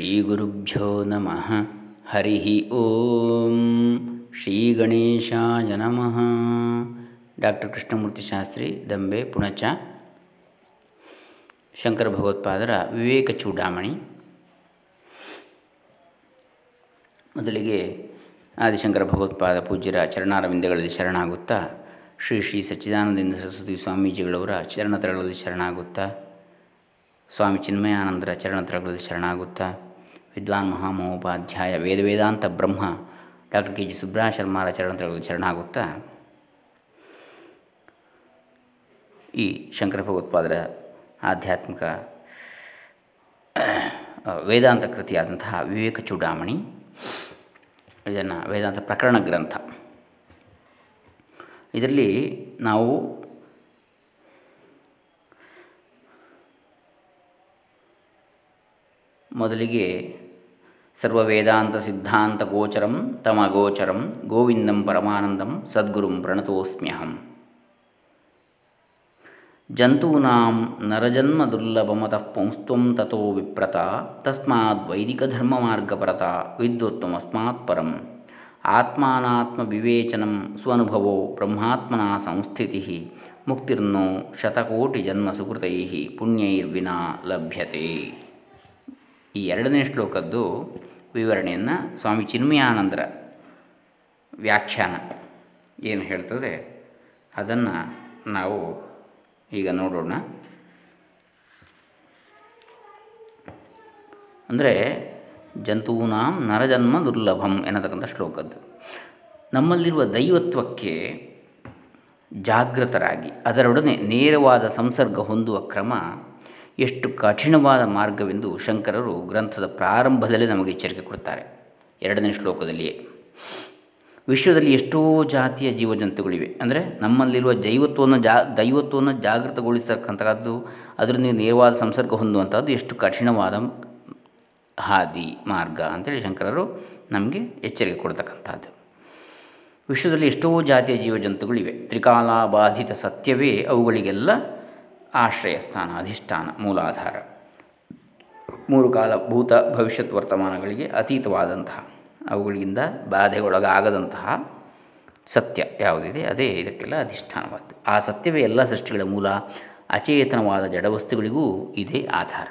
ಶ್ರೀಗುರುಭ್ಯೋ ನಮಃ ಹರಿ ಓಂ ಶ್ರೀ ಗಣೇಶಾಯ ನಮಃ ಡಾಕ್ಟರ್ ಕೃಷ್ಣಮೂರ್ತಿ ಶಾಸ್ತ್ರಿ ದಂಬೆ ಪುಣಚ ಶಂಕರ ಭಗವತ್ಪಾದರ ವಿವೇಕ ಚೂಡಾಮಣಿ। ಮೊದಲಿಗೆ ಆದಿಶಂಕರ ಭಗವತ್ಪಾದ ಪೂಜ್ಯರ ಚರಣಾರವಿಂದಗಳಲ್ಲಿ ಶರಣಾಗುತ್ತಾ, ಶ್ರೀ ಶ್ರೀ ಸಚ್ಚಿದಾನಂದ ಸರಸ್ವತಿ ಸ್ವಾಮೀಜಿಗಳವರ ಚರಣತರಗಳಲ್ಲಿ ಶರಣಾಗುತ್ತಾ, ಸ್ವಾಮಿ ಚಿನ್ಮಯಾನಂದರ ಚರಣತರಗಳಲ್ಲಿ ಶರಣಾಗುತ್ತಾ ವಿದ್ವಾನ್ ಮಹಾಮಹೋಪಾಧ್ಯಾಯ ವೇದ ವೇದಾಂತ ಬ್ರಹ್ಮ ಡಾಕ್ಟರ್ ಕೆ ಜಿ ಸುಬ್ರಹ ಶರ್ಮಾರ ಚರಣ ಶರಣಾಗುತ್ತಾ, ಈ ಶಂಕರ ಭಗವತ್ಪಾದರ ಆಧ್ಯಾತ್ಮಿಕ ವೇದಾಂತ ಕೃತಿಯಾದಂತಹ ವಿವೇಕ ಚೂಡಾಮಣಿ, ಇದನ್ನು ವೇದಾಂತ ಪ್ರಕರಣ ಗ್ರಂಥ. ಇದರಲ್ಲಿ ನಾವು ಮೊದಲಿಗೆ ಸರ್ವವೇದಾಂತ ಸಿದ್ಧಾಂತ ಗೋಚರಂ ತಮಗೋಚರಂ ಗೋವಿಂದಂ ಪರಮಾನಂದಂ ಸದ್ಗುರುಂ ಪ್ರಣತೋಸ್ಮ್ಯಹಂ. ಜಂತೂನಾಂ ನರಜನ್ಮ ದುರ್ಲಭಮತಃ ಪುಂಸ್ತ್ವಂ ತಥೋ ವಿಪ್ರತ, ತಸ್ಮಾದ್ ವೈದಿಕಧರ್ಮಮಾರ್ಗಪರತ ವಿದ್ವತ್ವಮಸ್ಮಾತ್ ಪರಂ. ಆತ್ಮಾನಾತ್ಮ ವಿವೇಚನಂ ಸ್ವನುಭವೋ ಬ್ರಹ್ಮಾತ್ಮನ ಸಂಸ್ಥಿತಿ, ಮುಕ್ತಿರ್ನೋ ಶತಕೋಟಿ ಜನ್ಮ ಸುಕೃತೈ ಪುಣ್ಯೈರ್ವಿನಾ ಲಭ್ಯತೆ. ಈ ಎರಡನೇ ಶ್ಲೋಕದ್ದು ವಿವರಣೆಯನ್ನು ಸ್ವಾಮಿ ಚಿನ್ಮಯಾನಂದರ ವ್ಯಾಖ್ಯಾನ ಏನು ಹೇಳ್ತದೆ ಅದನ್ನು ನಾವು ಈಗ ನೋಡೋಣ. ಅಂದರೆ ಜಂತೂನಾಂ ನರಜನ್ಮ ದುರ್ಲಭಂ ಎನ್ನತಕ್ಕಂಥ ಶ್ಲೋಕದ್ದು. ನಮ್ಮಲ್ಲಿರುವ ದೈವತ್ವಕ್ಕೆ ಜಾಗೃತರಾಗಿ ಅದರೊಡನೆ ನೇರವಾದ ಸಂಸರ್ಗ ಹೊಂದುವ ಕ್ರಮ ಎಷ್ಟು ಕಠಿಣವಾದ ಮಾರ್ಗವೆಂದು ಶಂಕರರು ಗ್ರಂಥದ ಪ್ರಾರಂಭದಲ್ಲಿ ನಮಗೆ ಎಚ್ಚರಿಕೆ ಕೊಡ್ತಾರೆ. ಎರಡನೇ ಶ್ಲೋಕದಲ್ಲಿಯೇ ವಿಶ್ವದಲ್ಲಿ ಎಷ್ಟೋ ಜಾತಿಯ ಜೀವಜಂತುಗಳಿವೆ. ಅಂದರೆ ನಮ್ಮಲ್ಲಿರುವ ಜೈವತ್ವವನ್ನು ಜಾ, ದೈವತ್ವವನ್ನು ಜಾಗೃತಗೊಳಿಸತಕ್ಕಂಥದ್ದು ಅದರೊಂದಿಗೆ ನೇರವಾದ ಸಂಸರ್ಗ ಹೊಂದುವಂಥದ್ದು ಎಷ್ಟು ಕಠಿಣವಾದ ಹಾದಿ, ಮಾರ್ಗ ಅಂತೇಳಿ ಶಂಕರರು ನಮಗೆ ಎಚ್ಚರಿಕೆ ಕೊಡ್ತಕ್ಕಂಥದ್ದು ವಿಶ್ವದಲ್ಲಿ ಎಷ್ಟೋ ಜಾತಿಯ ಜೀವಜಂತುಗಳಿವೆ. ತ್ರಿಕಾಲಾಬಾಧಿತ ಸತ್ಯವೇ ಅವುಗಳಿಗೆಲ್ಲ ಆಶ್ರಯ ಸ್ಥಾನ ಅಧಿಷ್ಠಾನ, ಮೂಲಾಧಾರ. ಮೂರು ಕಾಲ ಭೂತ ಭವಿಷ್ಯತ್ ವರ್ತಮಾನಗಳಿಗೆ ಅತೀತವಾದಂತಹ ಅವುಗಳಿಂದ ಬಾಧೆಗೊಳಗಾಗದಂತಹ ಸತ್ಯ ಯಾವುದಿದೆ ಅದೇ ಇದಕ್ಕೆಲ್ಲ ಅಧಿಷ್ಠಾನವಾದ ಆ ಸತ್ಯವೇ ಎಲ್ಲ ಸೃಷ್ಟಿಗಳ ಮೂಲ, ಅಚೇತನವಾದ ಜಡವಸ್ತುಗಳಿಗೂ ಇದೇ ಆಧಾರ.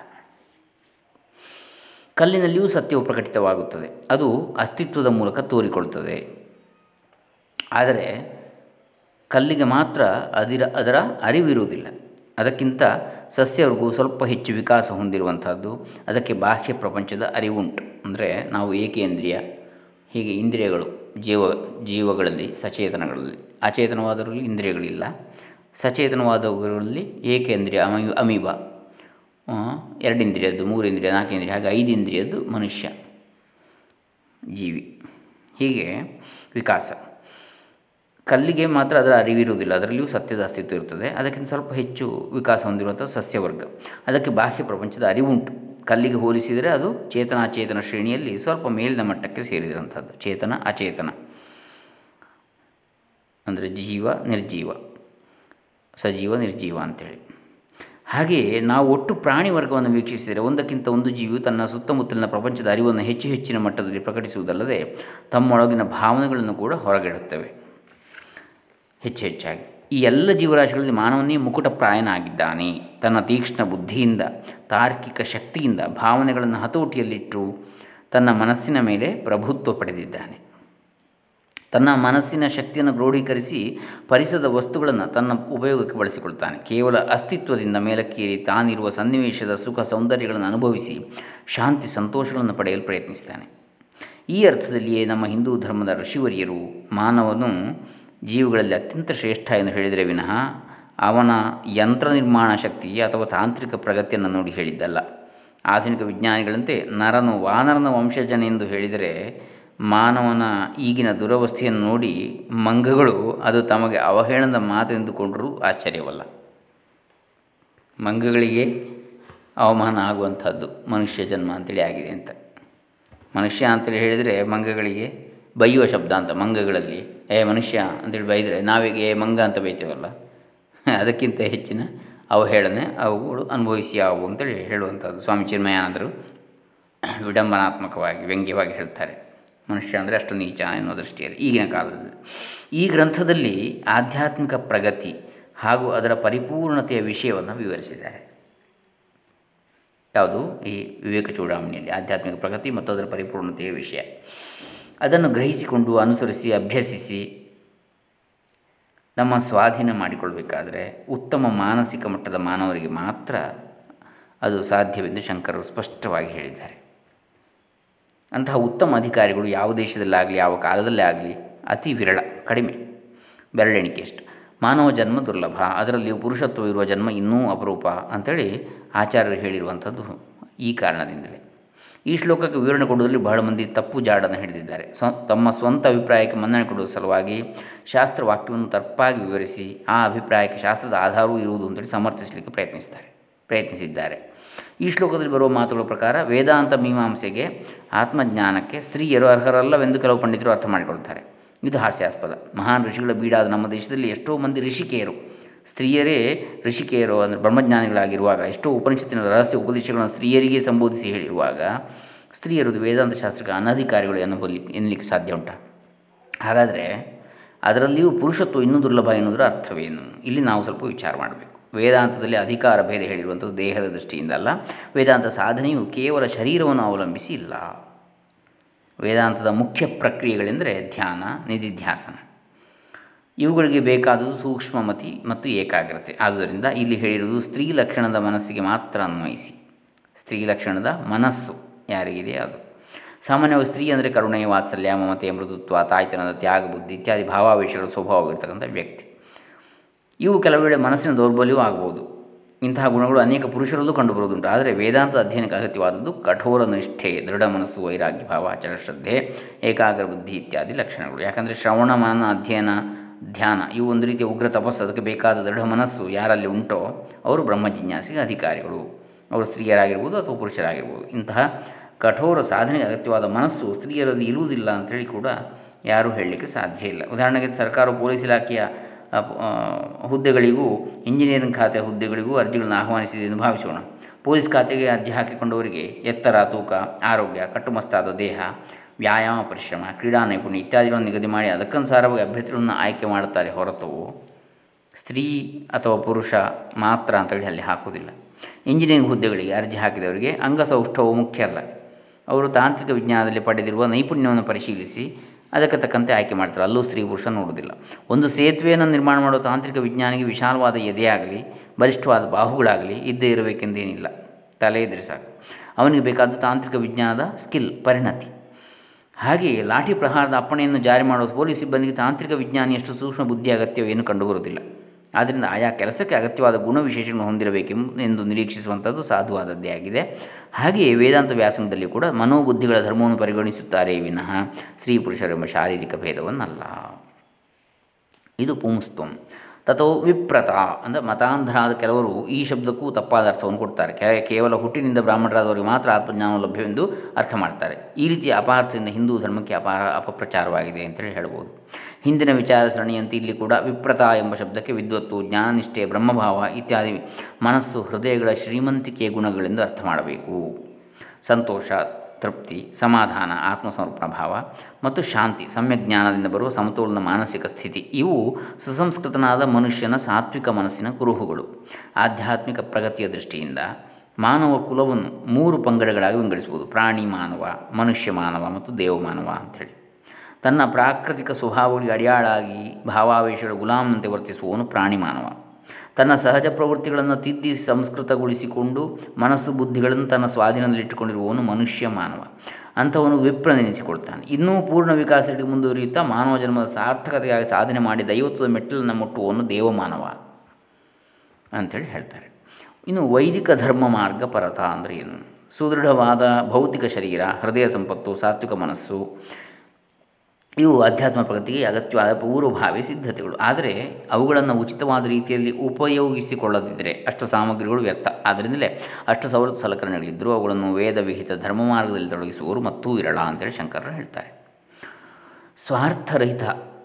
ಕಲ್ಲಿನಲ್ಲಿಯೂ ಸತ್ಯವು ಪ್ರಕಟಿತವಾಗುತ್ತದೆ. ಅದು ಅಸ್ತಿತ್ವದ ಮೂಲಕ ತೋರಿಕೊಳ್ಳುತ್ತದೆ. ಆದರೆ ಕಲ್ಲಿಗೆ ಮಾತ್ರ ಅದಿರ, ಅದರ ಅರಿವಿರುವುದಿಲ್ಲ. ಅದಕ್ಕಿಂತ ಸಸ್ಯವರ್ಗೂ ಸ್ವಲ್ಪ ಹೆಚ್ಚು ವಿಕಾಸ ಹೊಂದಿರುವಂಥದ್ದು. ಅದಕ್ಕೆ ಬಾಹ್ಯ ಪ್ರಪಂಚದ ಅರಿವುಂಟು. ಅಂದರೆ ನಾವು ಏಕೇಂದ್ರಿಯ ಹೀಗೆ ಇಂದ್ರಿಯಗಳು, ಜೀವ, ಜೀವಗಳಲ್ಲಿ, ಸಚೇತನಗಳಲ್ಲಿ, ಅಚೇತನವಾದವರಲ್ಲಿ ಇಂದ್ರಿಯಗಳಿಲ್ಲ. ಸಚೇತನವಾದವುಗಳಲ್ಲಿ ಏಕೇಂದ್ರಿಯ ಅಮಿ, ಅಮೀಬ? ಎರಡು ಇಂದ್ರಿಯದ್ದು, ಮೂರು ಇಂದ್ರಿಯ, ನಾಲ್ಕು ಇಂದ್ರಿಯ, ಹಾಗೆ ಐದು ಇಂದ್ರಿಯದ್ದು ಮನುಷ್ಯ, ಜೀವಿ. ಹೀಗೆ ವಿಕಾಸ. ಕಲ್ಲಿಗೆ ಮಾತ್ರ ಅದರ ಅರಿವಿರುವುದಿಲ್ಲ. ಅದರಲ್ಲಿಯೂ ಸತ್ಯದ ಅಸ್ತಿತ್ವ ಇರ್ತದೆ ಅದಕ್ಕಿಂತ ಸ್ವಲ್ಪ ಹೆಚ್ಚು ವಿಕಾಸ ಹೊಂದಿರುವಂಥ ಸಸ್ಯವರ್ಗ. ಅದಕ್ಕೆ ಬಾಹ್ಯ ಪ್ರಪಂಚದ ಅರಿವುಂಟು. ಕಲ್ಲಿಗೆ ಹೋಲಿಸಿದರೆ ಅದು ಚೇತನ ಅಚೇತನ ಶ್ರೇಣಿಯಲ್ಲಿ ಸ್ವಲ್ಪ ಮೇಲಿನ ಮಟ್ಟಕ್ಕೆ ಸೇರಿದಂಥದ್ದು. ಚೇತನ, ಅಚೇತನ. ಅಂದರೆ ಜೀವ, ನಿರ್ಜೀವ. ಸಜೀವ, ನಿರ್ಜೀವ ಅಂಥೇಳಿ. ಹಾಗೆಯೇ ನಾವು ಒಟ್ಟು ಪ್ರಾಣಿ ವರ್ಗವನ್ನು ವೀಕ್ಷಿಸಿದರೆ ಒಂದಕ್ಕಿಂತ ಒಂದು ಜೀವಿಯು ತನ್ನ ಸುತ್ತಮುತ್ತಲಿನ ಪ್ರಪಂಚದ ಅರಿವನ್ನು ಹೆಚ್ಚು ಹೆಚ್ಚಿನ ಮಟ್ಟದಲ್ಲಿ ಪ್ರಕಟಿಸುವುದಲ್ಲದೆ ತಮ್ಮೊಳಗಿನ ಭಾವನೆಗಳನ್ನು ಕೂಡ ಹೊರಗಿಡುತ್ತವೆ. ಹೆಚ್ಚು ಹೆಚ್ಚಾಗಿ. ಈ ಎಲ್ಲ ಜೀವರಾಶಿಗಳಲ್ಲಿ ಮಾನವನೇ ಮುಕುಟಪ್ರಾಯನಾಗಿದ್ದಾನೆ. ತನ್ನ ತೀಕ್ಷ್ಣ ಬುದ್ಧಿಯಿಂದ, ತಾರ್ಕಿಕ ಶಕ್ತಿಯಿಂದ ಭಾವನೆಗಳನ್ನು ಹತೋಟಿಯಲ್ಲಿಟ್ಟು ತನ್ನ ಮನಸ್ಸಿನ ಮೇಲೆ ಪ್ರಭುತ್ವ ಪಡೆದಿದ್ದಾನೆ. ತನ್ನ ಮನಸ್ಸಿನ ಶಕ್ತಿಯನ್ನು ಕ್ರೋಢೀಕರಿಸಿ ಪರಿಸರದ ವಸ್ತುಗಳನ್ನು ತನ್ನ ಉಪಯೋಗಕ್ಕೆ ಬಳಸಿಕೊಳ್ತಾನೆ ಕೇವಲ ಅಸ್ತಿತ್ವದಿಂದ ಮೇಲಕ್ಕೇರಿ ತಾನಿರುವ ಸನ್ನಿವೇಶದ ಸುಖ ಸೌಂದರ್ಯಗಳನ್ನು ಅನುಭವಿಸಿ ಶಾಂತಿ ಸಂತೋಷಗಳನ್ನು ಪಡೆಯಲು ಪ್ರಯತ್ನಿಸ್ತಾನೆ. ಈ ಅರ್ಥದಲ್ಲಿಯೇ ನಮ್ಮ ಹಿಂದೂ ಧರ್ಮದ ಋಷಿವರಿಯರು ಮಾನವನು ಜೀವಿಗಳಲ್ಲಿ ಅತ್ಯಂತ ಶ್ರೇಷ್ಠ ಎಂದು ಹೇಳಿದರೆ ವಿನಃ ಅವನ ಯಂತ್ರ ನಿರ್ಮಾಣ ಶಕ್ತಿ ಅಥವಾ ತಾಂತ್ರಿಕ ಪ್ರಗತಿಯನ್ನು ನೋಡಿ ಹೇಳಿದ್ದಲ್ಲ. ಆಧುನಿಕ ವಿಜ್ಞಾನಿಗಳಂತೆ ನರನು ವಾನರನ ವಂಶಜನೆಂದು ಹೇಳಿದರೆ ಮಾನವನ ಈಗಿನ ದುರವಸ್ಥೆಯನ್ನು ನೋಡಿ ಮಂಗಗಳು ಅದು ತಮಗೆ ಅವಹೇಳನದ ಮಾತು ಎಂದುಕೊಂಡರೂ ಆಶ್ಚರ್ಯವಲ್ಲ. ಮಂಗಗಳಿಗೆ ಅವಮಾನ ಆಗುವಂಥದ್ದು ಮನುಷ್ಯ ಜನ್ಮ ಅಂತೇಳಿ ಆಗಿದೆ ಅಂತ. ಮನುಷ್ಯ ಅಂತೇಳಿ ಹೇಳಿದರೆ ಮಂಗಗಳಿಗೆ ಬೈಯುವ ಶಬ್ದ ಅಂತ ಮಂಗಗಳಲ್ಲಿ, ಏ ಮನುಷ್ಯ ಅಂತೇಳಿ ಬೈದರೆ ನಾವೀಗ ಏ ಮಂಗ ಅಂತ ಬೈತೇವಲ್ಲ? ಅದಕ್ಕಿಂತ ಹೆಚ್ಚಿನ ಅವಹೇಳನೆ ಅವುಗಳು ಅನುಭವಿಸಿ ಅವು ಅಂತೇಳಿ ಹೇಳುವಂಥದ್ದು. ಸ್ವಾಮಿ ಚಿನ್ಮಯಾನಂದರು ವಿಡಂಬನಾತ್ಮಕವಾಗಿ, ವ್ಯಂಗ್ಯವಾಗಿ ಹೇಳ್ತಾರೆ. ಮನುಷ್ಯ ಅಂದರೆ ಅಷ್ಟು ನೀಚ ಎನ್ನುವ ದೃಷ್ಟಿಯಲ್ಲಿ ಈಗಿನ ಕಾಲದಲ್ಲಿ. ಈ ಗ್ರಂಥದಲ್ಲಿ ಆಧ್ಯಾತ್ಮಿಕ ಪ್ರಗತಿ ಹಾಗೂ ಅದರ ಪರಿಪೂರ್ಣತೆಯ ವಿಷಯವನ್ನು ವಿವರಿಸಿದ್ದಾರೆ. ಯಾವುದು? ಈ ವಿವೇಕ ಚೂಡಾಮಣಿಯಲ್ಲಿ ಆಧ್ಯಾತ್ಮಿಕ ಪ್ರಗತಿ ಮತ್ತು ಅದರ ಪರಿಪೂರ್ಣತೆಯ ವಿಷಯ. ಅದನ್ನು ಗ್ರಹಿಸಿಕೊಂಡು ಅನುಸರಿಸಿ, ಅಭ್ಯಸಿಸಿ ನಮ್ಮ ಸ್ವಾಧೀನ ಮಾಡಿಕೊಳ್ಬೇಕಾದರೆ ಉತ್ತಮ ಮಾನಸಿಕ ಮಟ್ಟದ ಮಾನವರಿಗೆ ಮಾತ್ರ ಅದು ಸಾಧ್ಯವೆಂದು ಶಂಕರರು ಸ್ಪಷ್ಟವಾಗಿ ಹೇಳಿದ್ದಾರೆ. ಅಂತಹ ಉತ್ತಮ ಅಧಿಕಾರಿಗಳು ಯಾವ ದೇಶದಲ್ಲಾಗಲಿ, ಯಾವ ಕಾಲದಲ್ಲೇ ಆಗಲಿ ಅತಿ ವಿರಳ, ಕಡಿಮೆ. ಬೆರಳೆಣಿಕೆಯಷ್ಟು ಮಾನವ ಜನ್ಮ ದುರ್ಲಭ. ಅದರಲ್ಲಿಯೂ ಪುರುಷತ್ವ ಇರುವ ಜನ್ಮ ಇನ್ನೂ ಅಪರೂಪ ಅಂಥೇಳಿ ಆಚಾರ್ಯರು ಹೇಳಿರುವಂಥದ್ದು ಈ ಕಾರಣದಿಂದಲೇ. ಈ ಶ್ಲೋಕಕ್ಕೆ ವಿವರಣೆ ಕೊಡುವುದರಲ್ಲಿ ಬಹಳ ಮಂದಿ ತಪ್ಪು ಜಾಡನ್ನು ಹಿಡಿದಿದ್ದಾರೆ. ಸ್ವ ತಮ್ಮ ಸ್ವಂತ ಅಭಿಪ್ರಾಯಕ್ಕೆ ಮನ್ನಣೆ ಕೊಡುವ ಸಲುವಾಗಿ ಶಾಸ್ತ್ರ ವಾಕ್ಯವನ್ನು ತಪ್ಪಾಗಿ ವಿವರಿಸಿ ಆ ಅಭಿಪ್ರಾಯಕ್ಕೆ ಶಾಸ್ತ್ರದ ಆಧಾರವೂ ಇರುವುದು ಅಂತೇಳಿ ಸಮರ್ಥಿಸಲಿಕ್ಕೆ ಪ್ರಯತ್ನಿಸ್ತಾರೆ, ಪ್ರಯತ್ನಿಸಿದ್ದಾರೆ. ಈ ಶ್ಲೋಕದಲ್ಲಿ ಬರುವ ಮಾತುಗಳ ಪ್ರಕಾರ ವೇದಾಂತ ಮೀಮಾಂಸೆಗೆ ಆತ್ಮಜ್ಞಾನಕ್ಕೆ ಸ್ತ್ರೀಯರು ಅರ್ಹರಲ್ಲವೆಂದು ಕೆಲವು ಪಂಡಿತರು ಅರ್ಥ ಮಾಡಿಕೊಳ್ತಾರೆ. ಇದು ಹಾಸ್ಯಾಸ್ಪದ. ಮಹಾನ್ ಋಷಿಗಳ ಬೀಡಾದ ನಮ್ಮ ದೇಶದಲ್ಲಿ ಎಷ್ಟೋ ಮಂದಿ ಋಷಿಕೆಯರು ಸ್ತ್ರೀಯರೇ ಋಷಿಕೆಯರು ಅಂದರೆ ಬ್ರಹ್ಮಜ್ಞಾನಿಗಳಾಗಿರುವಾಗ, ಎಷ್ಟೋ ಉಪನಿಷತ್ತಿನ ರಹಸ್ಯ ಉಪದೇಶಗಳನ್ನು ಸ್ತ್ರೀಯರಿಗೆ ಸಂಬೋಧಿಸಿ ಹೇಳಿರುವಾಗ, ಸ್ತ್ರೀಯರು ವೇದಾಂತ ಶಾಸ್ತ್ರಕ್ಕೆ ಅನಧಿಕಾರಿಗಳು ಎನ್ನಬಲ್ಲಿ ಎನ್ನಲಿಕ್ಕೆ ಸಾಧ್ಯ ಉಂಟ? ಹಾಗಾದರೆ ಅದರಲ್ಲಿಯೂ ಪುರುಷತ್ವ ಇನ್ನೂ ದುರ್ಲಭ ಎನ್ನುವುದರ ಅರ್ಥವೇನು? ಇಲ್ಲಿ ನಾವು ಸ್ವಲ್ಪ ವಿಚಾರ ಮಾಡಬೇಕು. ವೇದಾಂತದಲ್ಲಿ ಅಧಿಕಾರ ಭೇದ ಹೇಳಿರುವಂಥದ್ದು ದೇಹದ ದೃಷ್ಟಿಯಿಂದ ಅಲ್ಲ. ವೇದಾಂತ ಸಾಧನೆಯು ಕೇವಲ ಶರೀರವನ್ನು ಅವಲಂಬಿಸಿ ಇಲ್ಲ. ವೇದಾಂತದ ಮುಖ್ಯ ಪ್ರಕ್ರಿಯೆಗಳೆಂದರೆ ಧ್ಯಾನ, ನಿಧಿಧ್ಯಾಸನ. ಇವುಗಳಿಗೆ ಬೇಕಾದುದು ಸೂಕ್ಷ್ಮಮತಿ ಮತ್ತು ಏಕಾಗ್ರತೆ. ಆದ್ದರಿಂದ ಇಲ್ಲಿ ಹೇಳಿರುವುದು ಸ್ತ್ರೀ ಲಕ್ಷಣದ ಮನಸ್ಸಿಗೆ ಮಾತ್ರ ಅನ್ವಯಿಸಿ. ಸ್ತ್ರೀ ಲಕ್ಷಣದ ಮನಸ್ಸು ಯಾರಿಗಿದೆ ಅದು? ಸಾಮಾನ್ಯವಾಗಿ ಸ್ತ್ರೀ ಅಂದರೆ ಕರುಣೆ, ವಾತ್ಸಲ್ಯ, ಮಮತೆ, ಮೃದುತ್ವ, ತಾಯ್ತನದ ತ್ಯಾಗ, ಬುದ್ಧಿ ಇತ್ಯಾದಿ ಭಾವಾವೇಶಗಳ ಸ್ವಭಾವವಾಗಿರ್ತಕ್ಕಂಥ ವ್ಯಕ್ತಿ. ಇವು ಕೆಲವು ವೇಳೆ ಮನಸ್ಸಿನ ದೌರ್ಬಲ್ಯವೂ ಆಗಬಹುದು ಇಂತಹ ಗುಣಗಳು ಅನೇಕ ಪುರುಷರಲ್ಲೂ ಕಂಡುಬರುವುದುಂಟು. ಆದರೆ ವೇದಾಂತ ಅಧ್ಯಯನಕ್ಕೆ ಅಗತ್ಯವಾದದ್ದು ಕಠೋರ ನಿಷ್ಠೆ, ದೃಢ ಮನಸ್ಸು, ವೈರಾಗ್ಯ ಭಾವ ಶ್ರದ್ಧೆ, ಏಕಾಗ್ರ ಬುದ್ಧಿ ಇತ್ಯಾದಿ ಲಕ್ಷಣಗಳು. ಯಾಕಂದರೆ ಶ್ರವಣ, ಮನನ ಅಧ್ಯಯನ ಧ್ಯಾನ. ಇವು ಒಂದು ರೀತಿಯ ಉಗ್ರ ತಪಸ್ಸು. ಅದಕ್ಕೆ ಬೇಕಾದ ದೃಢ ಮನಸ್ಸು. ಯಾರಲ್ಲಿ ಉಂಟೋ, ಅವರು ಬ್ರಹ್ಮಜಿಜ್ಞಾಸಿಗೆ ಅಧಿಕಾರಿಗಳು. ಅವರು ಸ್ತ್ರೀಯರಾಗಿರ್ಬೋದು ಅಥವಾ ಪುರುಷರಾಗಿರ್ಬೋದು. ಇಂತಹ ಕಠೋರ ಸಾಧನೆಗೆ ಅಗತ್ಯವಾದ ಮನಸ್ಸು ಸ್ತ್ರೀಯರಲ್ಲಿ ಇರುವುದಿಲ್ಲ ಅಂಥೇಳಿ ಕೂಡ ಯಾರೂ ಹೇಳಲಿಕ್ಕೆ ಸಾಧ್ಯ ಇಲ್ಲ. ಉದಾಹರಣೆಗೆ ಸರ್ಕಾರ, ಪೊಲೀಸ್ ಇಲಾಖೆಯ ಹುದ್ದೆಗಳಿಗೂ, ಇಂಜಿನಿಯರಿಂಗ್ ಖಾತೆ ಹುದ್ದೆಗಳಿಗೂ ಅರ್ಜಿಗಳನ್ನು ಆಹ್ವಾನಿಸಿದೆ ಎಂದು ಭಾವಿಸೋಣ. ಪೊಲೀಸ್ ಖಾತೆಗೆ ಅರ್ಜಿ ಹಾಕಿಕೊಂಡವರಿಗೆ ಎತ್ತರ, ತೂಕ, ಆರೋಗ್ಯ, ಕಟ್ಟುಮಸ್ತಾದ ದೇಹ ವ್ಯಾಯಾಮ, ಪರಿಶ್ರಮ, ಕ್ರೀಡಾ ನೈಪುಣ್ಯ ಇತ್ಯಾದಿಗಳನ್ನು ನಿಗದಿ ಮಾಡಿ ಅದಕ್ಕನುಸಾರವಾಗಿ ಅಭ್ಯರ್ಥಿಗಳನ್ನು ಆಯ್ಕೆ ಮಾಡುತ್ತಾರೆ ಹೊರತು ಸ್ತ್ರೀ ಅಥವಾ ಪುರುಷ ಮಾತ್ರ ಅಂತೇಳಿ ಅಲ್ಲಿ ಹಾಕುವುದಿಲ್ಲ. ಇಂಜಿನಿಯರಿಂಗ್ ಹುದ್ದೆಗಳಿಗೆ ಅರ್ಜಿ ಹಾಕಿದವರಿಗೆ ಅಂಗಸೌಷ್ಠವು ಮುಖ್ಯ ಅಲ್ಲ. ಅವರು ತಾಂತ್ರಿಕ ವಿಜ್ಞಾನದಲ್ಲಿ ಪಡೆದಿರುವ ನೈಪುಣ್ಯವನ್ನು ಪರಿಶೀಲಿಸಿ ಅದಕ್ಕೆ ತಕ್ಕಂತೆ ಆಯ್ಕೆ ಮಾಡ್ತಾರೆ. ಅಲ್ಲೂ ಸ್ತ್ರೀ ಪುರುಷ ನೋಡುವುದಿಲ್ಲ. ಒಂದು ಸೇತುವೆಯನ್ನು ನಿರ್ಮಾಣ ಮಾಡುವ ತಾಂತ್ರಿಕ ವಿಜ್ಞಾನಿಗೆ ವಿಶಾಲವಾದ ಎದೆಯಾಗಲಿ, ಬಲಿಷ್ಠವಾದ ಬಾಹುಗಳಾಗಲಿ ಇದ್ದೇ ಇರಬೇಕೆಂದೇನಿಲ್ಲ. ತಲೆ ಎದುರಿಸಾಕು ಸಾಕು. ಅವನಿಗೆ ಬೇಕಾದ ತಾಂತ್ರಿಕ ವಿಜ್ಞಾನದ ಸ್ಕಿಲ್, ಪರಿಣತಿ. ಹಾಗೆಯೇ ಲಾಠಿ ಪ್ರಹಾರದ ಅಪ್ಪಣೆಯನ್ನು ಜಾರಿ ಮಾಡುವ ಪೊಲೀಸ್ ಸಿಬ್ಬಂದಿಗೆ ತಾಂತ್ರಿಕ ವಿಜ್ಞಾನಿಯಷ್ಟು ಸೂಕ್ಷ್ಮ ಬುದ್ಧಿ ಅಗತ್ಯವೇನು ಕಂಡುಬರುವುದಿಲ್ಲ. ಆದ್ದರಿಂದ ಆಯಾ ಕೆಲಸಕ್ಕೆ ಅಗತ್ಯವಾದ ಗುಣವಿಶೇಷಗಳನ್ನು ಹೊಂದಿರಬೇಕೆಂಬ ಎಂದು ನಿರೀಕ್ಷಿಸುವಂಥದ್ದು ಸಾಧುವಾದದ್ದೇ ಆಗಿದೆ. ಹಾಗೆಯೇ ವೇದಾಂತ ವ್ಯಾಸಂಗದಲ್ಲಿ ಕೂಡ ಮನೋಬುದ್ಧಿಗಳ ಧರ್ಮವನ್ನು ಪರಿಗಣಿಸುತ್ತಾರೆ ವಿನಃ ಸ್ತ್ರೀ ಪುರುಷರೆಂಬ ಶಾರೀರಿಕ ಭೇದವನ್ನಲ್ಲ. ಇದು ಪುಂಸ್ತ್ವಂ. ತಥೋ ವಿಪ್ರತ ಅಂದರೆ ಮತಾಂಧರಾದ ಕೆಲವರು ಈ ಶಬ್ದಕ್ಕೂ ತಪ್ಪಾದ ಅರ್ಥವನ್ನು ಕೊಡ್ತಾರೆ. ಕೇವಲ ಹುಟ್ಟಿನಿಂದ ಬ್ರಾಹ್ಮಣರಾದವರಿಗೆ ಮಾತ್ರ ಆತ್ಮಜ್ಞಾನ ಲಭ್ಯವೆಂದು ಅರ್ಥ ಮಾಡ್ತಾರೆ. ಈ ರೀತಿಯ ಅಪಾರ್ಥದಿಂದ ಹಿಂದೂ ಧರ್ಮಕ್ಕೆ ಅಪಾರ ಅಪಪ್ರಚಾರವಾಗಿದೆ ಅಂತೇಳಿ ಹೇಳ್ಬೋದು. ಹಿಂದಿನ ವಿಚಾರ ಸರಣಿಯಂತೆ ಇಲ್ಲಿ ಕೂಡ ವಿಪ್ರತ ಎಂಬ ಶಬ್ದಕ್ಕೆ ವಿದ್ವತ್ತು, ಜ್ಞಾನನಿಷ್ಠೆ, ಬ್ರಹ್ಮಭಾವ ಇತ್ಯಾದಿ ಮನಸ್ಸು, ಹೃದಯಗಳ ಶ್ರೀಮಂತಿಕೆಯ ಗುಣಗಳೆಂದು ಅರ್ಥ ಮಾಡಬೇಕು. ಸಂತೋಷ. ತೃಪ್ತಿ, ಸಮಾಧಾನ ಆತ್ಮಸಮರ್ಪಣ ಭಾವ ಮತ್ತು ಶಾಂತಿ, ಸಮ್ಯಕ್ ಜ್ಞಾನದಿಂದ ಬರುವ ಸಮತೋಲನ ಮಾನಸಿಕ ಸ್ಥಿತಿ. ಇವು ಸುಸಂಸ್ಕೃತನಾದ ಮನುಷ್ಯನ ಸಾತ್ವಿಕ ಮನಸ್ಸಿನ ಕುರುಹುಗಳು. ಆಧ್ಯಾತ್ಮಿಕ ಪ್ರಗತಿಯ ದೃಷ್ಟಿಯಿಂದ ಮಾನವ ಕುಲವನ್ನು ಮೂರು ಪಂಗಡಗಳಾಗಿ ವಿಂಗಡಿಸ್ಬೋದು ಪ್ರಾಣಿ ಮಾನವ, ಮನುಷ್ಯ ಮಾನವ ಮತ್ತು ದೇವಮಾನವ ಅಂಥೇಳಿ. ತನ್ನ ಪ್ರಾಕೃತಿಕ ಸ್ವಭಾವಗಳಿಗೆ ಅಡಿಯಾಳಾಗಿ ಭಾವಾವೇಶಗಳ ಗುಲಾಮನಂತೆ ವರ್ತಿಸುವವನು ಪ್ರಾಣಿ ಮಾನವ. ತನ್ನ ಸಹಜ ಪ್ರವೃತ್ತಿಗಳನ್ನು ತಿದ್ದಿ ಸಂಸ್ಕೃತಗೊಳಿಸಿಕೊಂಡು ಮನಸ್ಸು ಬುದ್ಧಿಗಳನ್ನು ತನ್ನ ಸ್ವಾಧೀನದಲ್ಲಿಟ್ಟುಕೊಂಡಿರುವವನು ಮನುಷ್ಯ ಮಾನವ. ಅಂಥವನು ವಿಪ್ರನೆನಿಸಿಕೊಳ್ತಾನೆ ಇನ್ನೂ ಪೂರ್ಣ ವಿಕಾಸಕ್ಕೆ ಮುಂದುವರಿಯುತ್ತಾ ಮಾನವ ಜನ್ಮದ ಸಾರ್ಥಕತೆಯಾಗಿ ಸಾಧನೆ ಮಾಡಿ ದೈವತ್ವದ ಮೆಟ್ಟಲನ್ನು ಮುಟ್ಟುವವನು ದೇವಮಾನವ ಅಂಥೇಳಿ ಹೇಳ್ತಾರೆ. ಇನ್ನು ವೈದಿಕ ಧರ್ಮ ಮಾರ್ಗ ಪರತ ಅಂದರೆ ಏನು? ಸುದೃಢವಾದ ಭೌತಿಕ ಶರೀರ, ಹೃದಯ ಸಂಪತ್ತು, ಸಾತ್ವಿಕ ಮನಸ್ಸು ಇವು ಅಧ್ಯಾತ್ಮ ಪ್ರಗತಿಗೆ ಅಗತ್ಯವಾದ ಪೂರ್ವಭಾವಿ ಸಿದ್ಧತೆಗಳು. ಆದರೆ ಅವುಗಳನ್ನು ಉಚಿತವಾದ ರೀತಿಯಲ್ಲಿ ಉಪಯೋಗಿಸಿಕೊಳ್ಳದಿದ್ದರೆ ಅಷ್ಟು ಸಾಮಗ್ರಿಗಳು ವ್ಯರ್ಥ. ಆದ್ದರಿಂದಲೇ ಅಷ್ಟು ಸವಲತ್ತು ಸಲಕರಣೆಗಳಿದ್ದರೂ ಅವುಗಳನ್ನು ವೇದ, ವಿಹಿತ, ಧರ್ಮ ಮಾರ್ಗದಲ್ಲಿ ತೊಡಗಿಸುವವರು ಮತ್ತೂ ವಿರಳ ಅಂತೇಳಿ ಶಂಕರರು ಹೇಳ್ತಾರೆ. ಸ್ವಾರ್ಥರಹಿತ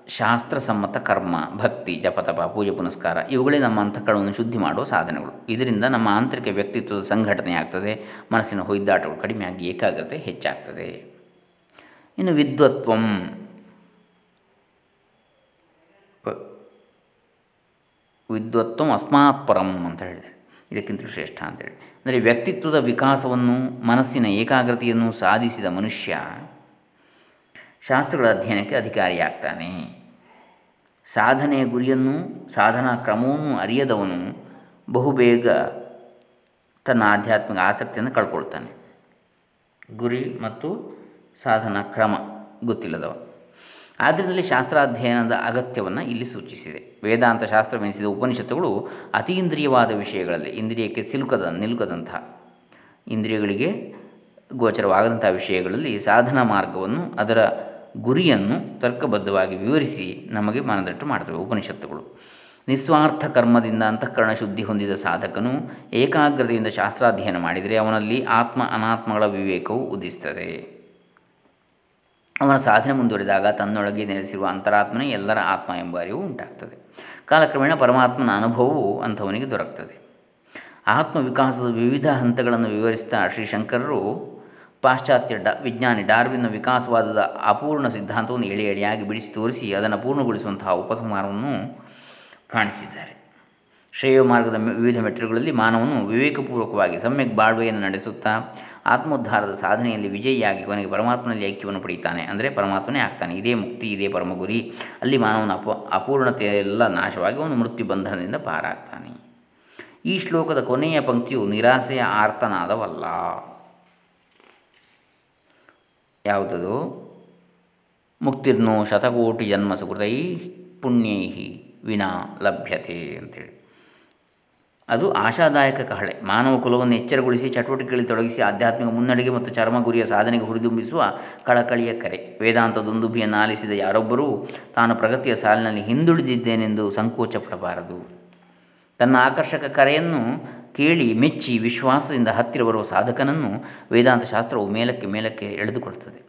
ಶಾಸ್ತ್ರಸಮ್ಮತ ಕರ್ಮ, ಭಕ್ತಿ, ಜಪತಪ, ಪೂಜೆ, ಪುನಸ್ಕಾರ ಇವುಗಳೇ ನಮ್ಮ ಅಂತಃಕರಣವನ್ನು ಶುದ್ಧಿ ಮಾಡುವ ಸಾಧನೆಗಳು. ಇದರಿಂದ ನಮ್ಮ ಆಂತರಿಕ ವ್ಯಕ್ತಿತ್ವದ ಸಂಘಟನೆ ಆಗ್ತದೆ ಮನಸ್ಸಿನ ಹೊಯ್ದಾಟಗಳು ಕಡಿಮೆಯಾಗಿ ಏಕಾಗ್ರತೆ ಹೆಚ್ಚಾಗ್ತದೆ. ಇನ್ನು ವಿದ್ವತ್ವಂ ವಿದ್ವತ್ವಂ ಅಸ್ಮಾತ್ ಪರಂ ಅಂತ ಹೇಳಿದೆ. ಇದಕ್ಕಿಂತ ಶ್ರೇಷ್ಠ ಅಂತೇಳಿ. ಅಂದರೆ ವ್ಯಕ್ತಿತ್ವದ ವಿಕಾಸವನ್ನು ಮನಸ್ಸಿನ ಏಕಾಗ್ರತೆಯನ್ನು ಸಾಧಿಸಿದ ಮನುಷ್ಯ ಶಾಸ್ತ್ರಗಳ ಅಧ್ಯಯನಕ್ಕೆ ಅಧಿಕಾರಿಯಾಗ್ತಾನೆ. ಸಾಧನೆಯ ಗುರಿಯನ್ನು, ಸಾಧನಾ ಕ್ರಮವನ್ನು ಅರಿಯದವನು ಬಹುಬೇಗ ತನ್ನ ಆಧ್ಯಾತ್ಮಿಕ ಆಸಕ್ತಿಯನ್ನು ಕಳ್ಕೊಳ್ತಾನೆ. ಗುರಿ ಮತ್ತು ಸಾಧನಾ ಕ್ರಮ ಗೊತ್ತಿಲ್ಲದವ. ಆದ್ದರಿಂದಲೇ ಶಾಸ್ತ್ರಾಧ್ಯಯನದ ಅಗತ್ಯವನ್ನು ಇಲ್ಲಿ ಸೂಚಿಸಿದೆ. ವೇದಾಂತ ಶಾಸ್ತ್ರವೆನಿಸಿದ ಉಪನಿಷತ್ತುಗಳು ಅತೀಂದ್ರಿಯವಾದ ವಿಷಯಗಳಲ್ಲಿ ಇಂದ್ರಿಯಕ್ಕೆ ಸಿಲುಕದ ನಿಲುಕದಂತಹ. ಇಂದ್ರಿಯಗಳಿಗೆ ಗೋಚರವಾಗದಂಥ ವಿಷಯಗಳಲ್ಲಿ ಸಾಧನಾ ಮಾರ್ಗವನ್ನು ಅದರ ಗುರಿಯನ್ನು ತರ್ಕಬದ್ಧವಾಗಿ ವಿವರಿಸಿ ನಮಗೆ ಮನದಟ್ಟು ಮಾಡ್ತವೆ ಉಪನಿಷತ್ತುಗಳು. ನಿಸ್ವಾರ್ಥ ಕರ್ಮದಿಂದ ಅಂತಃಕರಣ ಶುದ್ಧಿ ಹೊಂದಿದ ಸಾಧಕನು ಏಕಾಗ್ರತೆಯಿಂದ ಶಾಸ್ತ್ರಾಧ್ಯಯನ ಮಾಡಿದರೆ ಅವನಲ್ಲಿ ಆತ್ಮ ಅನಾತ್ಮಗಳ ವಿವೇಕವು ಉದಿಸ್ತದೆ ಅವನ ಸಾಧನೆ ಮುಂದುವರಿದಾಗ ತನ್ನೊಳಗೆ ನೆಲೆಸಿರುವ ಅಂತರಾತ್ಮನೇ ಎಲ್ಲರ ಆತ್ಮ ಎಂಬ ಅರಿವು ಉಂಟಾಗ್ತದೆ. ಕಾಲಕ್ರಮೇಣ ಪರಮಾತ್ಮನ ಅನುಭವವು ಅಂಥವನಿಗೆ ದೊರಕ್ತದೆ. ಆತ್ಮ ವಿಕಾಸದ ವಿವಿಧ ಹಂತಗಳನ್ನು ವಿವರಿಸ್ತಾ ಶ್ರೀಶಂಕರರು ಪಾಶ್ಚಾತ್ಯ ಡ ವಿಜ್ಞಾನಿ ಡಾರ್ವಿನ್ನ ವಿಕಾಸವಾದದ ಅಪೂರ್ಣ ಸಿದ್ಧಾಂತವನ್ನು ಎಳೆ ಎಳೆಯಾಗಿ ಬಿಡಿಸಿ ತೋರಿಸಿ ಅದನ್ನು ಪೂರ್ಣಗೊಳಿಸುವಂತಹ ಉಪಸಂಹಾರವನ್ನು ಕಾಣಿಸಿದ್ದಾರೆ. ಶ್ರೇಯ ಮಾರ್ಗದ ವಿವಿಧ ಮೆಟ್ಟಿಲುಗಳಲ್ಲಿ ಮಾನವನು ವಿವೇಕಪೂರ್ವಕವಾಗಿ ಸಮ್ಯಕ್ ಬಾಳ್ವೆಯನ್ನು ನಡೆಸುತ್ತಾ ಆತ್ಮೋದ್ಧಾರದ ಸಾಧನೆಯಲ್ಲಿ ವಿಜಯಿಯಾಗಿ ಕೊನೆಗೆ ಪರಮಾತ್ಮನಲ್ಲಿ ಐಕ್ಯವನ್ನು ಪಡೆಯುತ್ತಾನೆ. ಅಂದರೆ ಪರಮಾತ್ಮನೇ ಆಗ್ತಾನೆ. ಇದೇ ಮುಕ್ತಿ, ಇದೇ ಪರಮಗುರಿ. ಅಲ್ಲಿ ಮಾನವನ ಅಪ, ಅಪೂರ್ಣತೆಯೆಲ್ಲ ನಾಶವಾಗಿ ಅವನು ಮೃತ್ಯು ಬಂಧನದಿಂದ ಪಾರಾಗ್ತಾನೆ. ಈ ಶ್ಲೋಕದ ಕೊನೆಯ ಪಂಕ್ತಿಯು ನಿರಾಸೆಯ ಆರ್ತನಾದವಲ್ಲ. ಯಾವುದದು? ಮುಕ್ತಿರ್ನೋ ಶತಕೋಟಿ ಜನ್ಮ ಸುಕೃತೈ ಪುಣ್ಯೈ ವಿನಾ ಲಭ್ಯತೆ ಅಂತೇಳಿ. ಅದು ಆಶಾದಾಯಕ ಕಹಳೆ. ಮಾನವ ಕುಲವನ್ನು ಎಚ್ಚರಗೊಳಿಸಿ, ಚಟುವಟಿಕೆಗಳಲ್ಲಿ ತೊಡಗಿಸಿ, ಆಧ್ಯಾತ್ಮಿಕ ಮುನ್ನಡೆಗೆ ಮತ್ತು ಚರ್ಮ ಗುರಿಯ ಸಾಧನೆಗೆ ಹುರಿದುಂಬಿಸುವ ಕಳಕಳಿಯ ಕರೆ. ವೇದಾಂತ ದುಂದುಭಿಯನ್ನು ಆಲಿಸಿದ ಯಾರೊಬ್ಬರೂ ತಾನು ಪ್ರಗತಿಯ ಸಾಲಿನಲ್ಲಿ ಹಿಂದುಳಿದಿದ್ದೇನೆಂದು ಸಂಕೋಚ ಪಡಬಾರದು ತನ್ನ ಆಕರ್ಷಕ ಕರೆಯನ್ನು ಕೇಳಿ ಮೆಚ್ಚಿ ವಿಶ್ವಾಸದಿಂದ ಹತ್ತಿರ ಬರುವ ಸಾಧಕನನ್ನು ವೇದಾಂತ ಶಾಸ್ತ್ರವು ಮೇಲಕ್ಕೆ ಮೇಲಕ್ಕೆ ಎಳೆದುಕೊಡ್ತದೆ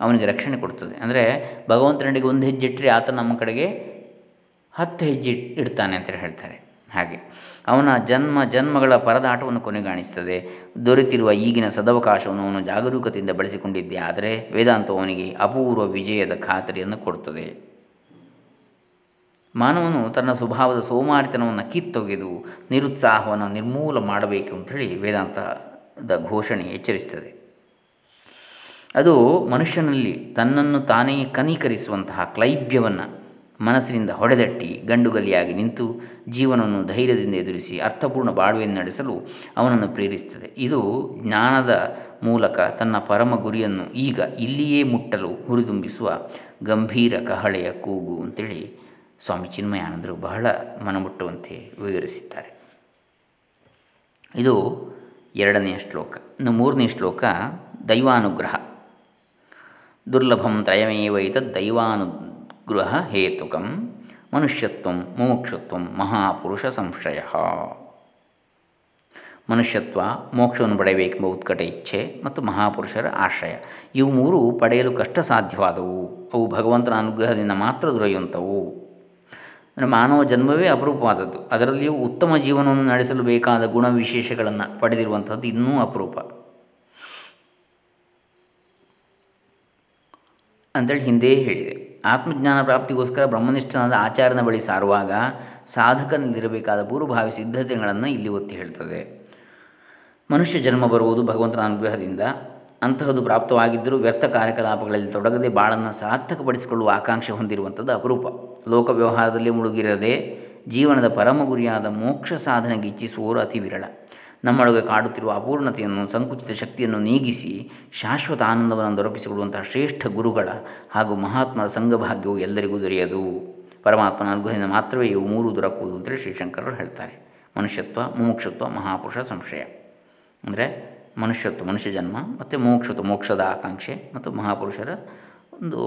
ಅವನಿಗೆ ರಕ್ಷಣೆ ಕೊಡ್ತದೆ. ಅಂದರೆ ಭಗವಂತನಿಗೆ ಒಂದು ಹೆಜ್ಜೆ ಇಟ್ಟರೆ ಆತ ನಮ್ಮ ಕಡೆಗೆ ಹತ್ತು ಹೆಜ್ಜೆ ಇಡ್ತಾನೆ ಅಂತ ಹೇಳ್ತಾರೆ. ಹಾಗೆ. ಅವನ ಜನ್ಮ ಜನ್ಮಗಳ ಪರದಾಟವನ್ನು ಕೊನೆಗಾಣಿಸ್ತದೆ. ದೊರೆತಿರುವ ಈಗಿನ ಸದವಕಾಶವನ್ನು ಅವನು ಜಾಗರೂಕತೆಯಿಂದ ಬಳಸಿಕೊಂಡಿದ್ದೆ. ಆದರೆ ವೇದಾಂತ ಅವನಿಗೆ ಅಪೂರ್ವ ವಿಜಯದ ಖಾತರಿಯನ್ನು ಕೊಡುತ್ತದೆ. ಮಾನವನು ತನ್ನ ಸ್ವಭಾವದ ಸೋಮಾರಿತನವನ್ನು ಕಿತ್ತೊಗೆದು ನಿರುತ್ಸಾಹವನ್ನು ನಿರ್ಮೂಲ ಮಾಡಬೇಕು ಅಂಥೇಳಿ ವೇದಾಂತದ ಘೋಷಣೆ ಎಚ್ಚರಿಸ್ತದೆ ಅದು ಮನುಷ್ಯನಲ್ಲಿ ತನ್ನನ್ನು ತಾನೇ ಕನೀಕರಿಸುವಂತಹ ಕ್ಲೈಬ್ಯವನ್ನು ಮನಸ್ಸಿನಿಂದ ಹೊಡೆದಟ್ಟಿ ಗಂಡುಗಲಿಯಾಗಿ ನಿಂತು ಜೀವನವನ್ನು ಧೈರ್ಯದಿಂದ ಎದುರಿಸಿ ಅರ್ಥಪೂರ್ಣ ಬಾಳ್ವೆಯನ್ನು ನಡೆಸಲು ಅವನನ್ನು ಪ್ರೇರಿಸುತ್ತದೆ. ಇದು ಜ್ಞಾನದ ಮೂಲಕ ತನ್ನ ಪರಮ ಗುರಿಯನ್ನು ಈಗ ಇಲ್ಲಿಯೇ ಮುಟ್ಟಲು ಹುರಿದುಂಬಿಸುವ ಗಂಭೀರ ಕಹಳೆಯ ಕೂಗು ಅಂತೇಳಿ ಸ್ವಾಮಿ ಚಿನ್ಮಯಾನಂದರು ಬಹಳ ಮನಮುಟ್ಟುವಂತೆ ವಿವರಿಸಿದ್ದಾರೆ. ಇದು ಎರಡನೆಯ ಶ್ಲೋಕ. ಇನ್ನು ಮೂರನೇ ಶ್ಲೋಕ, ದೈವಾನುಗ್ರಹ. ದುರ್ಲಭಂ ತ್ರಯಮೇವೈತ ದೈವಾನುಗ್ರಹ ಹೇತುಕಂ, ಮನುಷ್ಯತ್ವ ಮುಮುಕ್ಷತ್ವ ಮಹಾಪುರುಷ ಸಂಶಯ. ಮನುಷ್ಯತ್ವ ಮೋಕ್ಷವನ್ನು ಪಡೆಯಬೇಕೆಂಬ ಉತ್ಕಟ ಇಚ್ಛೆ ಮತ್ತು ಮಹಾಪುರುಷರ ಆಶ್ರಯ. ಇವು ಮೂರು ಪಡೆಯಲು ಕಷ್ಟ ಸಾಧ್ಯವಾದವು ಅವು ಭಗವಂತನ ಅನುಗ್ರಹದಿಂದ ಮಾತ್ರ ದೊರೆಯುವಂಥವು. ಮಾನವ ಜನ್ಮವೇ ಅಪರೂಪವಾದದ್ದು. ಅದರಲ್ಲಿಯೂ ಉತ್ತಮ ಜೀವನವನ್ನು ನಡೆಸಲು ಬೇಕಾದ ಗುಣ ವಿಶೇಷಗಳನ್ನು ಪಡೆದಿರುವಂಥದ್ದು ಇನ್ನೂ ಅಪರೂಪ. ಅಂತೇಳಿ ಹಿಂದೆಯೇ ಹೇಳಿದೆ. ಆತ್ಮಜ್ಞಾನ ಪ್ರಾಪ್ತಿಗೋಸ್ಕರ ಬ್ರಹ್ಮನಿಷ್ಠನಾದ ಆಚಾರನ ಬಳಿ ಸಾರುವಾಗ ಸಾಧಕನಲ್ಲಿರಬೇಕಾದ ಪೂರ್ವಭಾವಿ ಸಿದ್ಧತೆಗಳನ್ನು ಇಲ್ಲಿ ಒತ್ತಿ ಹೇಳ್ತದೆ. ಮನುಷ್ಯ ಜನ್ಮ ಬರುವುದು ಭಗವಂತನ ಅನುಗ್ರಹದಿಂದ. ಅಂತಹದ್ದು ಪ್ರಾಪ್ತವಾಗಿದ್ದರೂ ವ್ಯರ್ಥ ಕಾರ್ಯಕಲಾಪಗಳಲ್ಲಿ ತೊಡಗದೆ ಬಾಳನ್ನು ಸಾರ್ಥಕಪಡಿಸಿಕೊಳ್ಳುವ ಆಕಾಂಕ್ಷೆ ಹೊಂದಿರುವಂಥದ್ದು ಅಪರೂಪ. ಲೋಕ ವ್ಯವಹಾರದಲ್ಲಿ ಮುಳುಗಿರದೆ ಜೀವನದ ಪರಮ ಗುರಿಯಾದ ಮೋಕ್ಷ ಸಾಧನೆಗೆ ಇಚ್ಛಿಸುವವರು ಅತಿ ವಿರಳ ನಮ್ಮೊಳಗೆ ಕಾಡುತ್ತಿರುವ ಅಪೂರ್ಣತೆಯನ್ನು, ಸಂಕುಚಿತ ಶಕ್ತಿಯನ್ನು ನೀಗಿಸಿ ಶಾಶ್ವತ ಆನಂದವನ್ನು ದೊರಕಿಸಿಕೊಡುವಂತಹ ಶ್ರೇಷ್ಠ ಗುರುಗಳ ಹಾಗೂ ಮಹಾತ್ಮರ ಸಂಘಭಾಗ್ಯವು ಎಲ್ಲರಿಗೂ ದೊರೆಯದು. ಪರಮಾತ್ಮನ ಅನುಗ್ರಹದಿಂದ ಮಾತ್ರವೇ ಇವು ಮೂರು ದೊರಕುವುದು ಅಂತೇಳಿ ಶ್ರೀಶಂಕರರು ಹೇಳ್ತಾರೆ. ಮನುಷ್ಯತ್ವ, ಮುಮುಕ್ಷತ್ವ, ಮಹಾಪುರುಷ ಸಂಶಯ. ಅಂದರೆ ಮನುಷ್ಯತ್ವ, ಮನುಷ್ಯ ಜನ್ಮ ಮತ್ತು ಮೋಕ್ಷತ್ವ ಮೋಕ್ಷದ ಆಕಾಂಕ್ಷೆ ಮತ್ತು ಮಹಾಪುರುಷರ ಒಂದು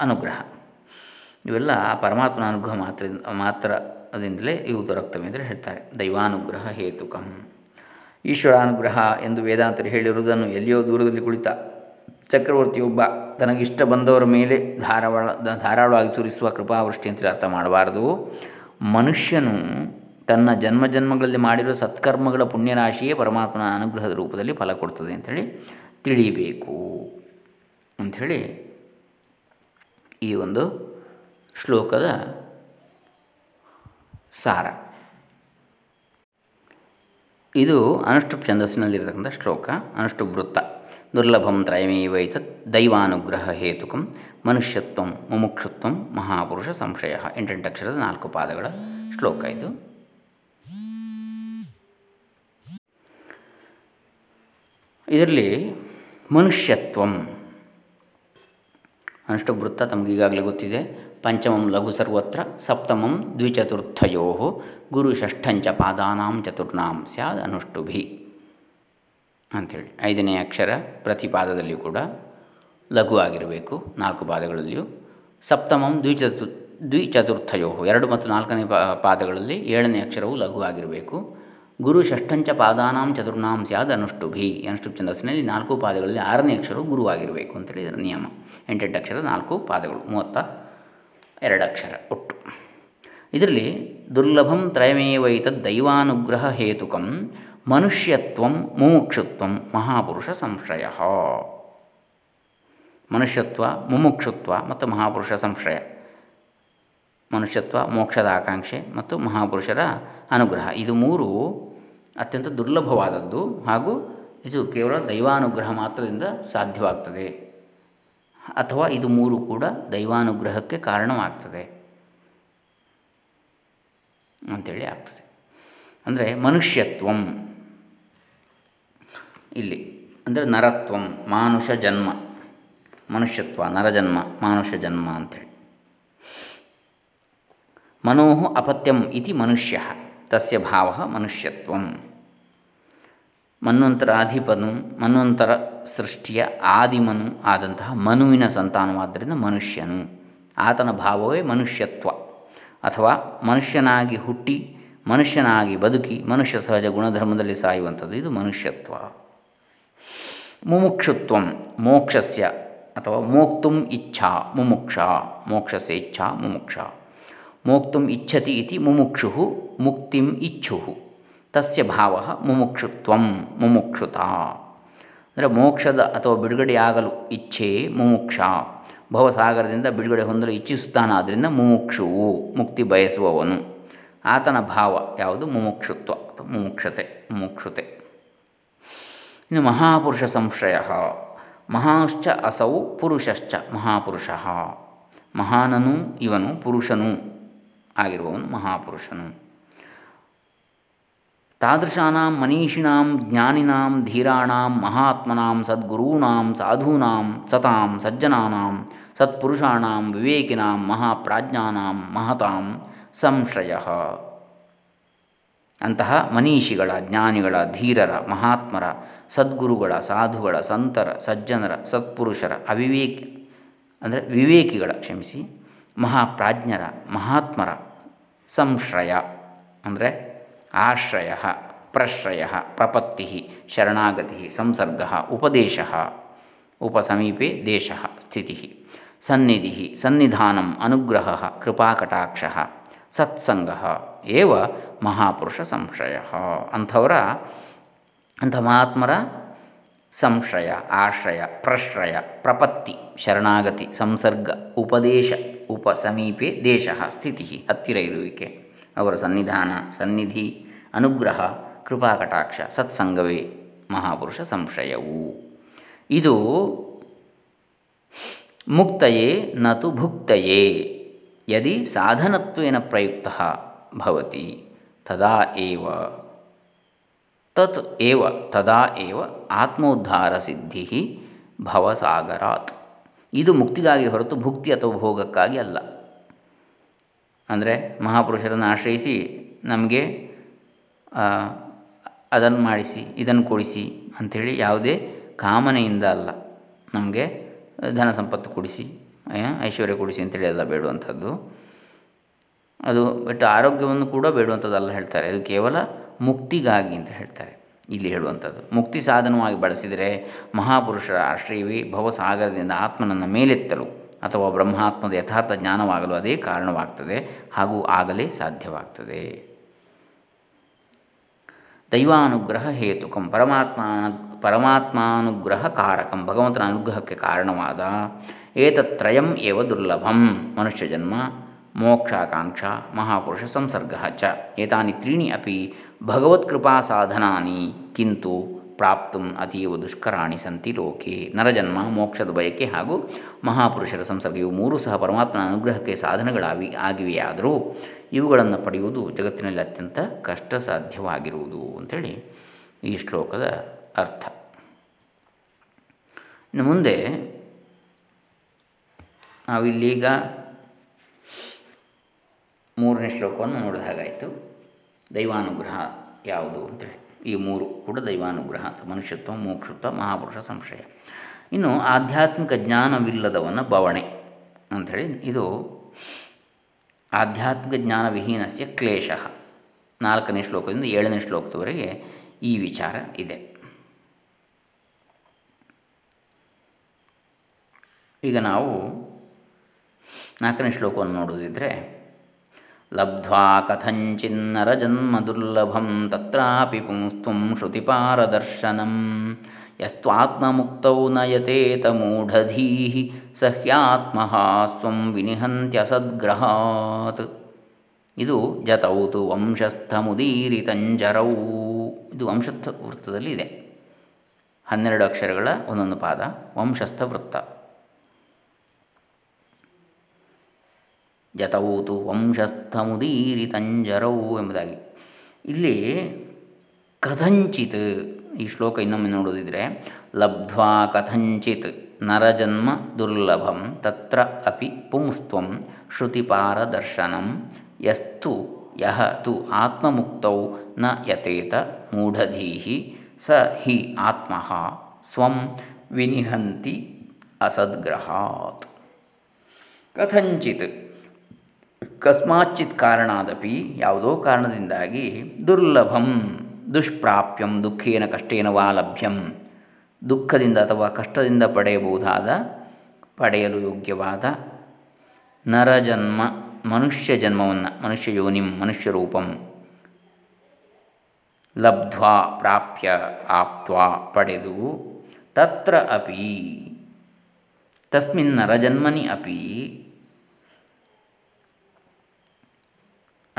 ಅನುಗ್ರಹ. ಇವೆಲ್ಲ ಪರಮಾತ್ಮನ ಅನುಗ್ರಹ ಮಾತ್ರ ಮಾತ್ರ ಅದರಿಂದಲೇ ಇವು ದೊರಕ್ತವೆ ಅಂದರೆ ಹೇಳ್ತಾರೆ. ದೈವಾನುಗ್ರಹ ಹೇತುಕಂ. ಈಶ್ವರಾನುಗ್ರಹ ಎಂದು ವೇದಾಂತರು ಹೇಳಿರುವುದನ್ನು ಎಲ್ಲಿಯೋ ದೂರದಲ್ಲಿ ಕುಳಿತ ಚಕ್ರವರ್ತಿಯೊಬ್ಬ ತನಗಿಷ್ಟ ಬಂದವರ ಮೇಲೆ ಧಾರವಾಳ, ಧಾರಾಳವಾಗಿ ಸುರಿಸುವ ಕೃಪಾವೃಷ್ಟಿ ಅಂತೇಳಿ ಅರ್ಥ ಮಾಡಬಾರ್ದು. ಮನುಷ್ಯನು ತನ್ನ ಜನ್ಮ ಜನ್ಮಗಳಲ್ಲಿ ಮಾಡಿರುವ ಸತ್ಕರ್ಮಗಳ ಪುಣ್ಯರಾಶಿಯೇ ಪರಮಾತ್ಮನ ಅನುಗ್ರಹದ ರೂಪದಲ್ಲಿ ಫಲ ಕೊಡ್ತದೆ ಅಂಥೇಳಿ ತಿಳಿಯಬೇಕು ಅಂಥೇಳಿ ಈ ಒಂದು ಶ್ಲೋಕದ ಸಾರ. ಇದು ಅನುಷ್ಠುಪ್ ಛಂದಸ್ಸಿನಲ್ಲಿರತಕ್ಕಂಥ ಶ್ಲೋಕ. ಅನುಷ್ಠುಪ್ ವೃತ್ತ ದುರ್ಲಭಂ ತ್ರಯಮೇವೈತತ್ ದೈವಾನುಗ್ರಹ ಹೇತುಕಂ ಮನುಷ್ಯತ್ವ ಮುಮುಕ್ಷುತ್ವ ಮಹಾಪುರುಷ ಸಂಶಯ. ಎಂಟೆಂಟು ಅಕ್ಷರದ ನಾಲ್ಕು ಪಾದಗಳ ಶ್ಲೋಕ ಇದು. ಇದರಲ್ಲಿ ಮನುಷ್ಯತ್ವಂ. ಅನುಷ್ಠ ವೃತ್ತ ತಮಗೀಗಾಗಲೇ ಗೊತ್ತಿದೆ. ಪಂಚಮಂ ಲಘು ಸರ್ವತ್ರ, ಸಪ್ತಮಂ ದ್ವಿಚತುರ್ಥಯೋ, ಗುರು ಷಷ್ಠಂಚ ಪಾದಾನಾಂ ಚತುರ್ನಾಂ ಸ್ಯಾದ್ ಅನುಷ್ಟುಭಿ ಅಂಥೇಳಿ. ಐದನೇ ಅಕ್ಷರ ಪ್ರತಿ ಪಾದದಲ್ಲಿಯೂ ಕೂಡ ಲಘು ಆಗಿರಬೇಕು, ನಾಲ್ಕು ಪಾದಗಳಲ್ಲಿಯೂ. ಸಪ್ತಮಂ ದ್ವಿಚತು, ದ್ವಿಚತುರ್ಥಯೋ, ಎರಡು ಮತ್ತು ನಾಲ್ಕನೇ ಪಾದಗಳಲ್ಲಿ ಏಳನೇ ಅಕ್ಷರವು ಲಘು ಆಗಿರಬೇಕು. ಗುರು ಷಷ್ಠಂಚ ಪಾದಾನಾಂ ಚತುರ್ನಾಂ ಸ್ಯಾದ ಅನುಷ್ಟುಭಿ ಅನುಷ್ಠು ಛಂದಸ್ಸಿನಲ್ಲಿ ನಾಲ್ಕು ಪಾದಗಳಲ್ಲಿ ಆರನೇ ಅಕ್ಷರವು ಗುರುವಾಗಿರಬೇಕು ಅಂತೇಳಿ ಇದರ ನಿಯಮ. ಎಂಟೆಂಟು ಅಕ್ಷರ ನಾಲ್ಕು ಪಾದಗಳು, ಮೂವತ್ತ ಎರಡು ಅಕ್ಷರ ಒಟ್ಟು. ಇದರಲ್ಲಿ ದುರ್ಲಭಂ ತ್ರಯಮೇವೈತದ್ ದೈವಾನುಗ್ರಹ ಹೇತುಕಂ ಮನುಷ್ಯತ್ವಂ ಮುಮುಕ್ಷುತ್ವ ಮಹಾಪುರುಷ ಸಂಶಯ ಮನುಷ್ಯತ್ವ, ಮುಮುಕ್ಷುತ್ವ ಮತ್ತು ಮಹಾಪುರುಷ ಸಂಶಯ ಮನುಷ್ಯತ್ವ, ಮೋಕ್ಷದ ಆಕಾಂಕ್ಷೆ ಮತ್ತು ಮಹಾಪುರುಷರ ಅನುಗ್ರಹ. ಇದು ಮೂರು ಅತ್ಯಂತ ದುರ್ಲಭವಾದದ್ದು ಹಾಗೂ ಇದು ಕೇವಲ ದೈವಾನುಗ್ರಹ ಮಾತ್ರದಿಂದ ಸಾಧ್ಯವಾಗ್ತದೆ. ಅಥವಾ ಇದು ಮೂರು ಕೂಡ ದೈವಾನುಗ್ರಹಕ್ಕೆ ಕಾರಣವಾಗ್ತದೆ ಅಂಥೇಳಿ ಆಗ್ತದೆ. ಅಂದರೆ ಮನುಷ್ಯತ್ವಂ. ಇಲ್ಲಿ ಅಂದರೆ ನರತ್ವಂ, ಮಾನುಷ ಜನ್ಮ. ಮನುಷ್ಯತ್ವ ನರಜನ್ಮ ಮಾನುಷ ಜನ್ಮ ಅಂಥೇಳಿ ಮನೋ ಅಪತ್ಯಂ ಇತಿ ಮನುಷ್ಯ, ತಸ್ಯ ಭಾವ ಮನುಷ್ಯತ್ವಂ. ಮನ್ವಂತರಾಧಿಪನು ಮನ್ವಂತರ ಸೃಷ್ಟಿಯ ಆದಿಮನು ಆದಂತಹ ಮನುವಿನ ಸಂತಾನವಾದ್ದರಿಂದ ಮನುಷ್ಯನು. ಆತನ ಭಾವವೇ ಮನುಷ್ಯತ್ವ. ಅಥವಾ ಮನುಷ್ಯನಾಗಿ ಹುಟ್ಟಿ, ಮನುಷ್ಯನಾಗಿ ಬದುಕಿ, ಮನುಷ್ಯ ಸಹಜ ಗುಣಧರ್ಮದಲ್ಲಿ ಸಾಯುವಂಥದ್ದು ಇದು ಮನುಷ್ಯತ್ವ. ಮುಮುಕ್ಷುತ್ವ, ಮೋಕ್ಷಸ್ಯ ಅಥವಾ ಮೋಕ್ತುಂ ಇಚ್ಛಾ, ಮುಮುಕ್ಷ ಮೋಕ್ಷಸ್ಯ ಇಚ್ಛಾ, ಮುಮುಕ್ಷ. ಮೋಕ್ತುಂ ಇಚ್ಛತಿ ಇತಿ ಮುಮುಕ್ಷು ಮುಕ್ತಿಂ ಇಚ್ಛು ತಸ್ಯ ಭಾವ ಮುಮುಕ್ಷುತ್ವಂ, ಮುಮುಕ್ಷುತ. ಅಂದರೆ ಮೋಕ್ಷದ ಅಥವಾ ಬಿಡುಗಡೆಯಾಗಲು ಇಚ್ಛೆ, ಮುಮುಕ್ಷ. ಭವಸಾಗರದಿಂದ ಬಿಡುಗಡೆ ಹೊಂದಲು ಇಚ್ಛಿಸುತ್ತಾನಾದ್ದರಿಂದ ಮುಮುಕ್ಷುವು ಮುಕ್ತಿ ಬಯಸುವವನು. ಆತನ ಭಾವ ಯಾವುದು? ಮುಮುಕ್ಷುತ್ವ ಮುಮುಕ್ಷತೆ, ಮುಮುಕ್ಷುತೆ. ಇನ್ನು ಮಹಾಪುರುಷ ಸಂಶಯ ಮಹಾಶ್ಚ ಅಸೌ ಪುರುಷಶ್ಚ, ಮಹಾಪುರುಷ. ಮಹಾನನು, ಇವನು ಪುರುಷನು ಆಗಿರುವವನು ಮಹಾಪುರುಷನು. ತಾದೃಶಾನಾಂ ಮನೀಷಿಣಾಂ ಜ್ಞಾನಿನಾಂ ಧೀರಾಣಾಂ ಮಹಾತ್ಮನಾಂ ಸದ್ಗುರುಣಾಂ ಸಾಧೂನಾಂ ಸತಾಂ ಸಜ್ಜನಾನಾಂ ಸತ್ಪುರುಷಾಣಾಂ ವಿವೇಕಿನಾಂ ಮಹಾಪ್ರಾಜ್ಞಾನಾಂ ಮಹತಾಂ ಸಂಶಯ ಅಂತಹ ಮನೀಷಿಗಳ, ಜ್ಞಾನಿಗಳ, ಧೀರರ, ಮಹಾತ್ಮರ, ಸದ್ಗುರುಗಳ, ಸಾಧುಗಳ, ಸಂತರ, ಸಜ್ಜನರ, ಸತ್ಪುರುಷರ, ಅವಿವೇಕ, ಅಂದರೆ ವಿವೇಕಿಗಳ ಕ್ಷಮಿಸಿ, ಮಹಾಪ್ರಾಜ್ಞರ, ಮಹಾತ್ಮರ ಸಂಶ್ರಯ ಅಂದರೆ ಆಶ್ರಯ, ಪ್ರಶ್ರಯ, ಪ್ರಪತ್ತಿ, ಶರಣಾಗತಿ, ಸಂಸರ್ಗ, ಉಪದೇಶ, ಉಪಸಮೀಪೆ ದೇಶ, ಸ್ಥಿತಿ, ಸನ್ನಿಧಿ, ಸನ್ನಿಧಾನಂ, ಅನುಗ್ರಹ, ಕೃಪಾಕಟಾಕ್ಷ, ಸತ್ಸಂಗ, ಏವ ಮಹಾಪುರುಷ ಸಂಶಯ. ಅಂಥವರ ಅಂಥ ಮಹಾತ್ಮರ ಸಂಶಯ, ಆಶ್ರಯ, ಪ್ರಶ್ರಯ, ಪ್ರಪತ್ತಿ, ಶರಣಾಗತಿ, ಸಂಸರ್ಗ, ಉಪದೇಶ, ಉಪಸಮೀಪೆ ದೇಶ, ಸ್ಥಿತಿ ಹತ್ತಿರ ಇರುವಿಕೆ. ಅವರ ಸನ್ನಿಧಾನ, ಸನ್ನಿಧಿ, ಅನುಗ್ರಹ ಕೃಪಾಕಟಾಕ್ಷ ಸತ್ಸಂಗವೇ ಮಹಾಪುರುಷ ಸಂಶಯವು. ಇದು ಮುಕ್ತಯೇ ನತು ಭುಕ್ತಯೇ, ಯದಿ ಸಾಧನತ್ವೇನ ಪ್ರಯುಕ್ತ ಭವತಿ, ತದಾ ಏವ, ತತ್ ಏವ, ತದಾ ಏವ ಆತ್ಮೋದ್ಧಾರ ಸಿದ್ಧಿ ಭವಸಾಗರಾತ್. ಇದು ಮುಕ್ತಿಗಾಗಿ ಹೊರತು ಭುಕ್ತಿ ಅಥವಾ ಭೋಗಕ್ಕಾಗಿ ಅಲ್ಲ. ಅಂದರೆ ಮಹಾಪುರುಷರನ್ನು ಆಶ್ರಯಿಸಿ ನಮಗೆ ಅದನ್ನು ಮಾಡಿಸಿ, ಇದನ್ನು ಕೊಡಿಸಿ ಅಂಥೇಳಿ ಯಾವುದೇ ಕಾಮನೆಯಿಂದ ಅಲ್ಲ. ನಮಗೆ ಧನ ಸಂಪತ್ತು ಕೊಡಿಸಿ ಐಶ್ವರ್ಯ ಕೊಡಿಸಿ ಅಂತೇಳಿ ಎಲ್ಲ ಬೇಡುವಂಥದ್ದು. ಅದು ಬಟ್ ಆರೋಗ್ಯವನ್ನು ಕೂಡ ಬೇಡುವಂಥದ್ದಲ್ಲ ಹೇಳ್ತಾರೆ. ಅದು ಕೇವಲ ಮುಕ್ತಿಗಾಗಿ ಅಂತ ಹೇಳ್ತಾರೆ. ಇಲ್ಲಿ ಹೇಳುವಂಥದ್ದು. ಮುಕ್ತಿ ಸಾಧನವಾಗಿ ಬಳಸಿದರೆ ಮಹಾಪುರುಷರ ಆಶ್ರಯವೇ ಭವಸಾಗರದಿಂದ ಆತ್ಮನನ್ನು ಮೇಲೆತ್ತಲು. ಅಥವಾ ಬ್ರಹ್ಮಾತ್ಮದ ಯಥಾರ್ಥ ಜ್ಞಾನವಾಗಲು ಅದೇ ಕಾರಣವಾಗ್ತದೆ ಹಾಗೂ ಆಗಲೇ ಸಾಧ್ಯವಾಗ್ತದೆ. ದೈವಾನುಗ್ರಹ ಹೇತುಕಂ ಪರಮಾತ್ಮಾನ, ಪರಮಾತ್ಮಾನುಗ್ರಹ ಕಾರಕಂ. ಭಗವಂತನ ಅನುಗ್ರಹಕ್ಕೆ ಕಾರಣವಾದ ಏತತ್ರಯಂ ಏವ ದುರ್ಲಭಂ. ಮನುಷ್ಯ ಜನ್ಮ, ಮೋಕ್ಷಾಕಾಂಕ್ಷ, ಮಹಾಪುರುಷ ಸಂಸರ್ಗ ಚ. ಏತಾನಿ ತ್ರೀಣಿ ಅಪಿ ಭಗವತ್ಕೃಪಾ ಸಾಧನಾನಿ. ಕಿಂತು ಪ್ರಾಪ್ತು ಅತೀವ ದುಷ್ಕರಾಣಿ ಸಂತಿ ಲೋಕೆ. ನರಜನ್ಮ, ಮೋಕ್ಷದ ಬಯಕೆ ಹಾಗೂ ಮಹಾಪುರುಷರ ಸಂಸರ್ಗ ಇವು ಮೂರೂ ಸಹ ಪರಮಾತ್ಮನ ಅನುಗ್ರಹಕ್ಕೆ ಸಾಧನಗಳಾಗಿ ಆಗಿವೆಯಾದರೂ ಇವುಗಳನ್ನು ಪಡೆಯುವುದು ಜಗತ್ತಿನಲ್ಲಿ ಅತ್ಯಂತ ಕಷ್ಟ ಸಾಧ್ಯವಾಗಿರುವುದು ಅಂಥೇಳಿ ಈ ಶ್ಲೋಕದ ಅರ್ಥ. ಇನ್ನು ಮುಂದೆ ನಾವಿಲ್ಲೀಗ ಮೂರನೇ ಶ್ಲೋಕವನ್ನು ನೋಡಿದ ಹಾಗಾಯಿತು. ದೈವಾನುಗ್ರಹ ಯಾವುದು ಅಂತೇಳಿ. ಈ ಮೂರು ಕೂಡ ದೈವಾನುಗ್ರಹ ಅಂತ ಮನುಷ್ಯತ್ವ, ಮೋಕ್ಷತ್ವ, ಮಹಾಪುರುಷ ಸಂಶಯ. ಇನ್ನು ಆಧ್ಯಾತ್ಮಿಕ ಜ್ಞಾನವಿಲ್ಲದವನ ಬವಣೆ ಅಂಥೇಳಿ ಇದು ಆಧ್ಯಾತ್ಮಿಕ ಜ್ಞಾನವಿಹೀನಸ್ಯ ಕ್ಲೇಶ. ನಾಲ್ಕನೇ ಶ್ಲೋಕದಿಂದ ಏಳನೇ ಶ್ಲೋಕದವರೆಗೆ ಈ ವಿಚಾರ ಇದೆ. ಈಗ ನಾವು ನಾಲ್ಕನೇ ಶ್ಲೋಕವನ್ನು ನೋಡೋದಿದ್ದರೆ ಲಬ್ಧ್ವಾ ದುರ್ಲಭಂ ತತ್ರಾಪಿ ಪುಂಸ್ತ್ವಂ ಶ್ರುತಿಪಾರದರ್ಶನಂ ಯಸ್ತ್ವಾತ್ಮಮುಕ್ತೌ ನಯತೇತ ಮೂಢಧೀ ಸ್ವಂ ವಿನಿಹಂತ್ಯಸದ್ಗ್ರಹಾತ್ ಇದು ಜತೌತು ವಂಶಸ್ಥಮುದೀರಿತಂಜರೌ ಇದು ವಂಶಸ್ಥ ವೃತ್ತದಲ್ಲಿ ಇದೆ। ಹನ್ನೆರಡು ಅಕ್ಷರಗಳ ಒಂದೊಂದು ಪಾದ ವಂಶಸ್ಥ ವೃತ್ತ ಜತೌತು ವಂಶಸ್ಥಮುದೀರಿತಂಜರೌ ಎಂಬುದಾಗಿ. ಇಲ್ಲಿ ಕಥಂಚಿತ್, ಈ ಶ್ಲೋಕ ಇನ್ನೊಮ್ಮೆ ನೋಡೋದಿದ್ರೆ ಲಬ್ಧ್ವಾ ಕಥಂಚಿತ್ ನರಜನ್ಮ ದುರ್ಲಭಂ, ತತ್ರ ಅಪಿ ಪುಂಸ್ತ್ವಂ, ಶ್ರುತಿಪಾರದರ್ಶನಂ, ಯಸ್ತು ಯಹ ತು ಆತ್ಮಮುಕ್ತೌ, ನ ಯತೇತ ಮೂಢಧೀಹಿ, ಸ ಹಿ ಆತ್ಮ, ಸ್ವಂ ವಿನಿಹಂತಿ ಅಸದ್ಗ್ರಹಾತ್. ಕಥಂಚಿತ್. ಕಸ್ಮಾಚಿತ್ ಕಾರಣಾದಪಿ ಯಾವುದೋ ಕಾರಣದಿಂದಾಗಿ ದುರ್ಲಭಂ, ದುಷ್ಪ್ರಾಪ್ಯಂ, ದುಃಖೇನ ಕಷ್ಟೇನ ವಾ ಲಭ್ಯಂ, ದುಃಖದಿಂದ ಅಥವಾ ಕಷ್ಟದಿಂದ ಪಡೆಯಬಹುದಾದ, ಪಡೆಯಲು ಯೋಗ್ಯವಾದ ನರಜನ್ಮ ಮನುಷ್ಯ ಜನ್ಮವನ್ನು, ಮನುಷ್ಯ ಯೋನಿಂ, ಮನುಷ್ಯ ರೂಪಂ. ಲಬ್ಧ್ವಾ, ಪ್ರಾಪ್ಯ, ಆಪ್ತ್ವಾ ಪಡೆದು ತತ್ರ ಅಪಿ, ತಸ್ಮಿನ್ ನರಜನ್ಮನಿ ಅಪಿ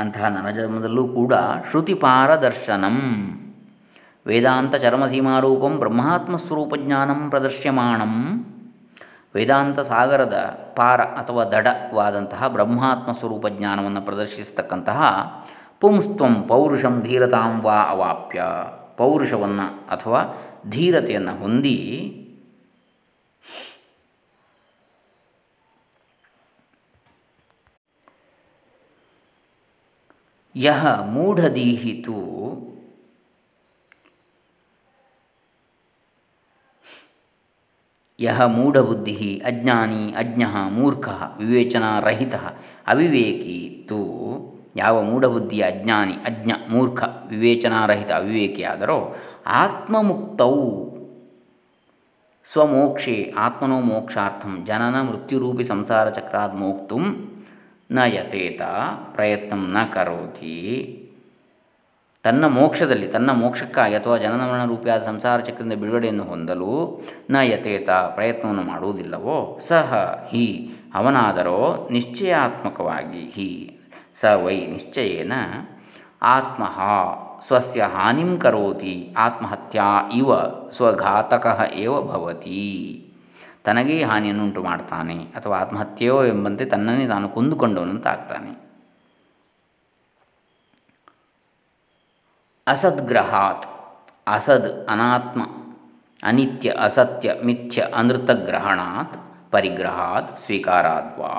ಅಂತಹ ನರಜನ್ಮದಲ್ಲೂ ಕೂಡ ಶ್ರುತಿಪಾರದರ್ಶನಂ. ವೇದಾಂತ ಚರಮಸೀಮಾರೂಪಂ ಬ್ರಹ್ಮಾತ್ಮಸ್ವರೂಪಜ್ಞಾನಂ ಪ್ರದರ್ಶ್ಯಮಾಣಂ. ವೇದಾಂತ ಸಾಗರದ ಪಾರ ಅಥವಾ ದಡವಾದಂತಹ ಬ್ರಹ್ಮಾತ್ಮ ಸ್ವರೂಪ ಜ್ಞಾನವನ್ನು ಪ್ರದರ್ಶಿಸ್ತಕ್ಕಂತಹ ಪುಂಸ್ತ್ವಂ ಪೌರುಷಂ ಧೀರತಾಂ ವಾ ಅವಾಪ್ಯ. ಪೌರುಷವನ್ನು ಅಥವಾ ಧೀರತೆಯನ್ನು ಹೊಂದಿ ಯಹ ಮೂಢದೀಹಿತು ಯಹ ಮೂಢಬುದ್ಧಿ ಅಜ್ಞಾನಿ ಅಜ್ಞ ಮೂರ್ಖ ವಿವೇಚನಾರಹಿತ ಅವಿವೇಕಿ ತು ಯಾವ ಮೂಢಬುದ್ಧಿಯ ಅಜ್ಞಾನಿ ಅಜ್ಞ ಮೂರ್ಖ ವಿವೇಚನಾರಹಿತ ಅವಿವೇಕಿಯಾದರೋ ಆತ್ಮಮುಕ್ತೌ. ಸ್ವಮೋಕ್ಷೇ ಆತ್ಮನೋ ಮೋಕ್ಷಾರ್ಥಂ ಜನನ ಮೃತ್ಯುರೂಪಿ ಸಂಸಾರ ಚಕ್ರಾತ್ ಮೋಕ್ತು. ನ ಯಥೇತ ಪ್ರಯತ್ನ ನ ಕರೋತಿ. ತನ್ನ ಮೋಕ್ಷದಲ್ಲಿ, ತನ್ನ ಮೋಕ್ಷಕ್ಕಾಗಿ ಅಥವಾ ಜನನಮರಣ ರೂಪಿಯಾದ ಸಂಸಾರ ಚಕ್ರದಿಂದ ಬಿಡುಗಡೆಯನ್ನು ಹೊಂದಲು ನ ಯಥೇತ ಪ್ರಯತ್ನವನ್ನು ಮಾಡುವುದಿಲ್ಲವೋ? ಸಹ ಹಿ, ಅವನಾದರೋ ನಿಶ್ಚಯಾತ್ಮಕವಾಗಿ ಹಿ. ಸ ವೈ ನಿಶ್ಚಯೇನ ಆತ್ಮ ಸ್ವಸ್ಯ ಹಾನಿಂ ಕರೋತಿ, ಆತ್ಮಹತ್ಯಾ ಇವ ಸ್ವಘಾತಕ ಏವ ಭವತಿ. ತನಗೇ ಹಾನಿಯನ್ನುಂಟು ಮಾಡ್ತಾನೆ ಅಥವಾ ಆತ್ಮಹತ್ಯೆಯೋ ಎಂಬಂತೆ ತನ್ನನ್ನೇ ತಾನು ಕೊಂದುಕೊಂಡವನಂತಾಗ್ತಾನೆ ಅಸದ್ಗ್ರಹಾತ್, ಅಸದ್ ಅನಾತ್ಮ, ಅನಿತ್ಯ, ಅಸತ್ಯ, ಮಿಥ್ಯ, ಅನೃತಗ್ರಹಣಾತ್, ಪರಿಗ್ರಹಾತ್, ಸ್ವೀಕಾರಾದ್ವಾ.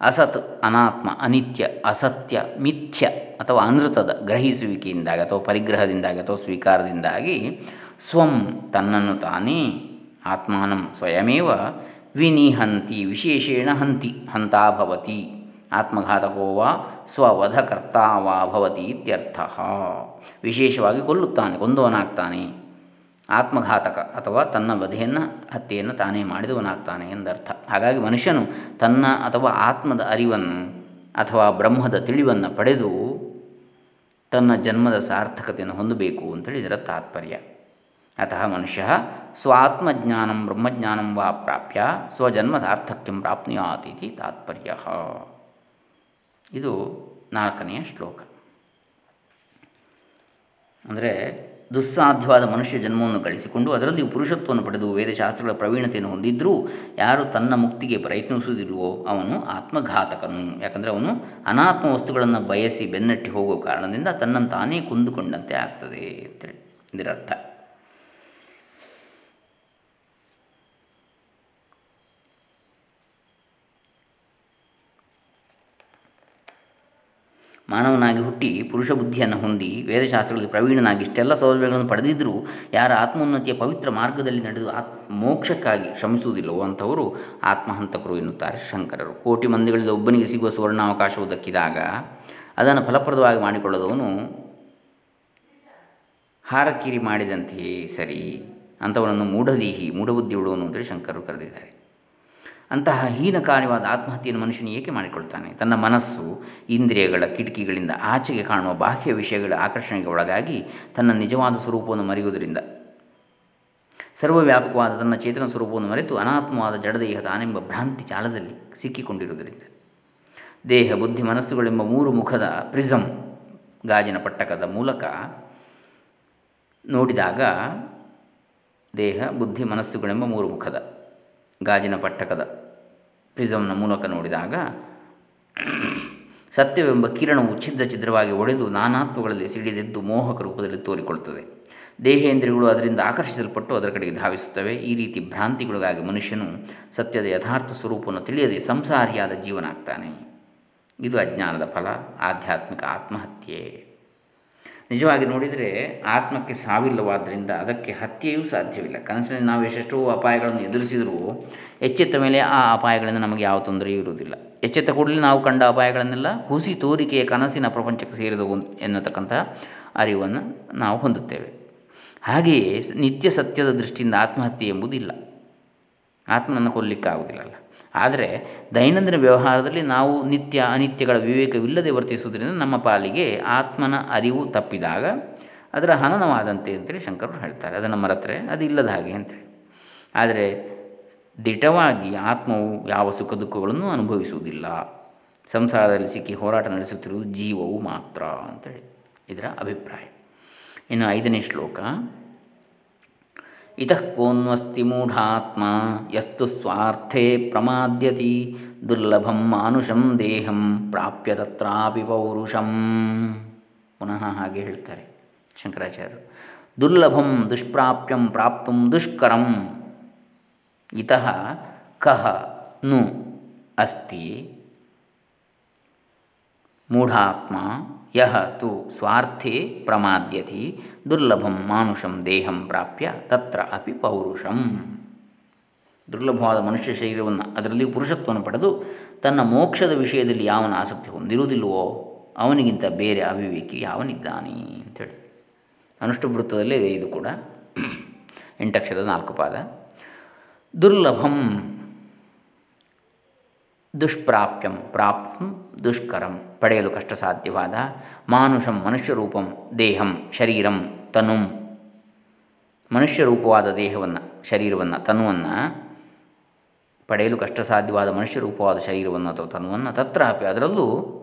ಅಸತ್ ಅನಾತ್ಮ, ಅನಿತ್ಯ, ಅಸತ್ಯ, ಮಿಥ್ಯ ಅಥವಾ ಅನೃತದ ಗ್ರಹಿಸುವಿಕೆಯಿಂದಾಗಿ ಅಥವಾ ಪರಿಗ್ರಹದಿಂದಾಗಿ ಅಥವಾ ಸ್ವೀಕಾರದಿಂದಾಗಿ ಸ್ವಂ ತನ್ನನ್ನು ತಾನೇ ಆತ್ಮಾನಂ ಸ್ವಯಮೇವ ವಿನಿಹಂತಿ, ವಿಶೇಷೇಣ ಹಂತಿ ಹಂತಾಭವತಿ ಆತ್ಮಘಾತಕೋ ವಾ ಸ್ವವಧಕರ್ತ ವಾ ಭವತಿ ಇತ್ಯರ್ಥ. ವಿಶೇಷವಾಗಿ ಕೊಲ್ಲುತ್ತಾನೆ, ಕೊಂದವನಾಗ್ತಾನೆ. ಆತ್ಮಘಾತಕ ಅಥವಾ ತನ್ನ ವಧೆಯನ್ನು, ಹತ್ಯೆಯನ್ನು ತಾನೇ ಮಾಡಿದವನಾಗ್ತಾನೆ ಎಂದರ್ಥ. ಹಾಗಾಗಿ ಮನುಷ್ಯನು ತನ್ನ ಅಥವಾ ಆತ್ಮದ ಅರಿವನ್ನು ಅಥವಾ ಬ್ರಹ್ಮದ ತಿಳಿವನ್ನು ಪಡೆದು ತನ್ನ ಜನ್ಮದ ಸಾರ್ಥಕತೆಯನ್ನು ಹೊಂದಬೇಕು ಅಂತೇಳಿ ಇದರ ತಾತ್ಪರ್ಯ. ಅತಃ ಮನುಷ್ಯ ಸ್ವಾತ್ಮಜ್ಞಾನಂ ಬ್ರಹ್ಮಜ್ಞಾನಂ ವಾ ಪ್ರಾಪ್ಯ ಸ್ವಜನ್ಮ ಸಾರ್ಥಕ್ಯಂ ಪ್ರಾಪ್ನುಯಾತ್ ಇತಿ ತಾತ್ಪರ್ಯ ಇದು ನಾಲ್ಕನೆಯ ಶ್ಲೋಕ. ಅಂದರೆ ದುಸ್ಸಾಧ್ಯವಾದ ಮನುಷ್ಯ ಜನ್ಮವನ್ನು ಗಳಿಸಿಕೊಂಡು ಅದರಲ್ಲಿ ಪುರುಷತ್ವವನ್ನು ಪಡೆದು ವೇದಶಾಸ್ತ್ರಗಳ ಪ್ರವೀಣತೆಯನ್ನು ಹೊಂದಿದ್ದರೂ ಯಾರು ತನ್ನ ಮುಕ್ತಿಗೆ ಪ್ರಯತ್ನಿಸುತ್ತಿರುವೋ ಅವನು ಆತ್ಮಘಾತಕನು. ಯಾಕಂದರೆ ಅವನು ಅನಾತ್ಮ ವಸ್ತುಗಳನ್ನು ಬಯಸಿ ಬೆನ್ನಟ್ಟಿ ಹೋಗುವ ಕಾರಣದಿಂದ ತನ್ನನ್ನು ತಾನೇ ಕುಂದುಕೊಂಡಂತೆ ಆಗ್ತದೆ ಅಂತೇಳಿ ಇದರರ್ಥ. ಮಾನವನಾಗಿ ಹುಟ್ಟಿ ಪುರುಷ ಬುದ್ಧಿಯನ್ನು ಹೊಂದಿ ವೇದಶಾಸ್ತ್ರಗಳಲ್ಲಿ ಪ್ರವೀಣನಾಗಿ ಇಷ್ಟೆಲ್ಲ ಸೌಲಭ್ಯಗಳನ್ನು ಪಡೆದಿದ್ದರೂ ಯಾರ ಆತ್ಮೋನ್ನತಿಯ ಪವಿತ್ರ ಮಾರ್ಗದಲ್ಲಿ ನಡೆದು ಆತ್ ಮೋಕ್ಷಕ್ಕಾಗಿ ಶ್ರಮಿಸುವುದಿಲ್ಲವೋ ಅಂಥವರು ಆತ್ಮಹಂತಕರು ಎನ್ನುತ್ತಾರೆ ಶಂಕರರು. ಕೋಟಿ ಮಂದಿಗಳಿಂದ ಒಬ್ಬನಿಗೆ ಸಿಗುವ ಸುವರ್ಣಾವಕಾಶವು ದಕ್ಕಿದಾಗ ಅದನ್ನು ಫಲಪ್ರದವಾಗಿ ಮಾಡಿಕೊಳ್ಳದವನು ಹಾರಕಿರಿ ಮಾಡಿದಂತೆಯೇ ಸರಿ ಅಂಥವನನ್ನು ಮೂಢದೀಹಿ ಮೂಢಬುದ್ಧಿ ಉಳುವನು ಅಂತೇಳಿ ಶಂಕರರು ಕರೆದಿದ್ದಾರೆ. ಅಂತಹ ಹೀನಕಾರ್ಯವಾದ ಆತ್ಮಹತ್ಯೆಯನ್ನು ಮನುಷ್ಯನು ಏಕೆ ಮಾಡಿಕೊಳ್ತಾನೆ? ತನ್ನ ಮನಸ್ಸು, ಇಂದ್ರಿಯಗಳ ಕಿಟಕಿಗಳಿಂದ ಆಚೆಗೆ ಕಾಣುವ ಬಾಹ್ಯ ವಿಷಯಗಳ ಆಕರ್ಷಣೆಗೆ ಒಳಗಾಗಿ ತನ್ನ ನಿಜವಾದ ಸ್ವರೂಪವನ್ನು ಮರೆಯುವುದರಿಂದ. ಸರ್ವವ್ಯಾಪಕವಾದ ತನ್ನ ಚೇತನ ಸ್ವರೂಪವನ್ನು ಮರೆತು ಅನಾತ್ಮವಾದ ಜಡದೇಹ ತಾನೆಂಬ ಭ್ರಾಂತಿ ಜಾಲದಲ್ಲಿ ಸಿಕ್ಕಿಕೊಂಡಿರುವುದರಿಂದ. ದೇಹ, ಬುದ್ಧಿ, ಮನಸ್ಸುಗಳೆಂಬ ಮೂರು ಮುಖದ ಪ್ರಿಸಮ್ ಗಾಜಿನ ಪಟ್ಟಕದ ಮೂಲಕ ನೋಡಿದಾಗ ದೇಹ, ಬುದ್ಧಿ, ಮನಸ್ಸುಗಳೆಂಬ ಮೂರು ಮುಖದ ಗಾಜಿನ ಪಟ್ಟಕದ ಪ್ರಿಸಮ್ನ ಮೂಲಕ ನೋಡಿದಾಗ, ಸತ್ಯವೆಂಬ ಕಿರಣವು ಛಿದ್ರ ಛಿದ್ರವಾಗಿ ಒಡೆದು ನಾನಾತ್ವಗಳಲ್ಲಿ ಸಿಡಿದೆದ್ದು ಮೋಹಕ ರೂಪದಲ್ಲಿ ತೋರಿಕೊಳ್ಳುತ್ತದೆ ದೇಹೇಂದ್ರಿಯಗಳು ಅದರಿಂದ ಆಕರ್ಷಿಸಲ್ಪಟ್ಟು ಅದರ ಕಡೆಗೆ ಧಾವಿಸುತ್ತವೆ. ಈ ರೀತಿ ಭ್ರಾಂತಿಗಳಿಗಾಗಿ ಮನುಷ್ಯನು ಸತ್ಯದ ಯಥಾರ್ಥ ಸ್ವರೂಪವನ್ನು ತಿಳಿಯದೆ ಸಂಸಾರಿಯಾದ ಜೀವನ ಆಗ್ತಾನೆ ಇದು ಅಜ್ಞಾನದ ಫಲ, ಆಧ್ಯಾತ್ಮಿಕ ಆತ್ಮಹತ್ಯೆ. ನಿಜವಾಗಿ ನೋಡಿದರೆ ಆತ್ಮಕ್ಕೆ ಸಾವಿಲ್ಲವಾದ್ದರಿಂದ ಅದಕ್ಕೆ ಹತ್ಯೆಯೂ ಸಾಧ್ಯವಿಲ್ಲ. ಕನಸಿನಲ್ಲಿ ನಾವು ಎಷ್ಟೆಷ್ಟೋ ಅಪಾಯಗಳನ್ನು ಎದುರಿಸಿದರೂ ಎಚ್ಚೆತ್ತ ಮೇಲೆ ಆ ಅಪಾಯಗಳಿಂದ ನಮಗೆ ಯಾವ ತೊಂದರೆಯೂ ಇರುವುದಿಲ್ಲ. ಎಚ್ಚೆತ್ತ ಕೂಡಲೇ ನಾವು ಕಂಡ ಅಪಾಯಗಳನ್ನೆಲ್ಲ ಹುಸಿ ತೋರಿಕೆಯ ಕನಸಿನ ಪ್ರಪಂಚಕ್ಕೆ ಸೇರಿದವು ಎನ್ನತಕ್ಕಂಥ ಅರಿವನ್ನು ನಾವು ಹೊಂದುತ್ತೇವೆ. ಹಾಗೆಯೇ ನಿತ್ಯ ಸತ್ಯದ ದೃಷ್ಟಿಯಿಂದ ಆತ್ಮಹತ್ಯೆ ಎಂಬುದಿಲ್ಲ. ಆತ್ಮನನ್ನು ಕೊಲ್ಲಿಕ್ಕಾಗುವುದಿಲ್ಲಲ್ಲ ಆದರೆ ದೈನಂದಿನ ವ್ಯವಹಾರದಲ್ಲಿ ನಾವು ನಿತ್ಯ ಅನಿತ್ಯಗಳ ವಿವೇಕವಿಲ್ಲದೆ ವರ್ತಿಸುವುದರಿಂದ ನಮ್ಮ ಪಾಲಿಗೆ ಆತ್ಮನ ಅರಿವು ತಪ್ಪಿದಾಗ ಅದರ ಹನನವಾದಂತೆ ಅಂತೇಳಿ ಶಂಕರರು ಹೇಳ್ತಾರೆ. ಅದನ್ನು ಮರೆತರೆ, ಅದು ಇಲ್ಲದ ಹಾಗೆ ಅಂತೇಳಿ. ಆದರೆ ದಿಟವಾಗಿ ಆತ್ಮವು ಯಾವ ಸುಖ ದುಃಖಗಳನ್ನು ಅನುಭವಿಸುವುದಿಲ್ಲ. ಸಂಸಾರದಲ್ಲಿ ಸಿಕ್ಕಿ ಹೋರಾಟ ನಡೆಸುತ್ತಿರುವುದು ಜೀವವು ಮಾತ್ರ ಅಂತೇಳಿ ಇದರ ಅಭಿಪ್ರಾಯ. ಇನ್ನು ಐದನೇ ಶ್ಲೋಕ ಇತಃ ಕೋನ್ವಸ್ತಿ ಮೂಢಾತ್ಮ, ಯಸ್ತು ಸ್ವಾರ್ಥೇ ಪ್ರಮಾದ್ಯತಿ, ದುರ್ಲಭಂ ಮಾನುಷಂ ದೇಹಂ ಪ್ರಾಪ್ಯ ತತ್ರಾಪಿ ಪೌರುಷಂ. ಪುನಃ ಹಾಗೆ ಹೇಳ್ತಾರೆ ಶಂಕರಾಚಾರ್ಯರು. ದುರ್ಲಭಂ ದುಷ್ಪ್ರಾಪ್ಯಂ ಪ್ರಾಪ್ತು ದುಷ್ಕರಂ. ಇತಃ ಕಹ ನು ಅಸ್ತಿ, ಮೂಢಾತ್ಮ ಯಹ ತು ಸ್ವಾರ್ಥೇ ಪ್ರಮಾದ್ಯತಿ, ದುರ್ಲಭಂ ಮಾನುಷಂ ದೇಹಂ ಪ್ರಾಪ್ಯ ತತ್ರ ಅಪಿ ಪೌರುಷಂ. ದುರ್ಲಭವಾದ ಮನುಷ್ಯ ಶರೀರವನ್ನು ಅದರಲ್ಲಿ ಪುರುಷತ್ವವನ್ನು ಪಡೆದು ತನ್ನ ಮೋಕ್ಷದ ವಿಷಯದಲ್ಲಿ ಯಾವನ ಆಸಕ್ತಿ ಹೊಂದಿರುವುದಿಲ್ಲವೋ, ಅವನಿಗಿಂತ ಬೇರೆ ಅವಿವೇಕಿ ಯಾವನಿದ್ದಾನೆ ಅಂಥೇಳಿ ಅನುಷ್ಠುವೃತ್ತದಲ್ಲೇ ಇದೆ ಇದು ಕೂಡ ಎಂಟಕ್ಷರದ ನಾಲ್ಕು ಪಾದ. ದುರ್ಲಭಂ ದುಷ್ಪ್ರಾಪ್ಯಂ ಪ್ರಾಪ್ತು ದುಷ್ಕರಂ, ಪಡೆಯಲು ಕಷ್ಟ ಸಾಧ್ಯವಾದ ಮಾನುಷಂ ಮನುಷ್ಯರೂಪಂ ದೇಹಂ ಶರೀರಂ ತನುಂ. ಮನುಷ್ಯರೂಪವಾದ ದೇಹವನ್ನು, ಶರೀರವನ್ನು, ತನುವನ್ನು, ಪಡೆಯಲು ಕಷ್ಟ ಸಾಧ್ಯವಾದ ಮನುಷ್ಯರೂಪವಾದ ಶರೀರವನ್ನು ಅಥವಾ ತನುವನ್ನು ತತ್ರ ಅಪಿ ಅದರಲ್ಲೂ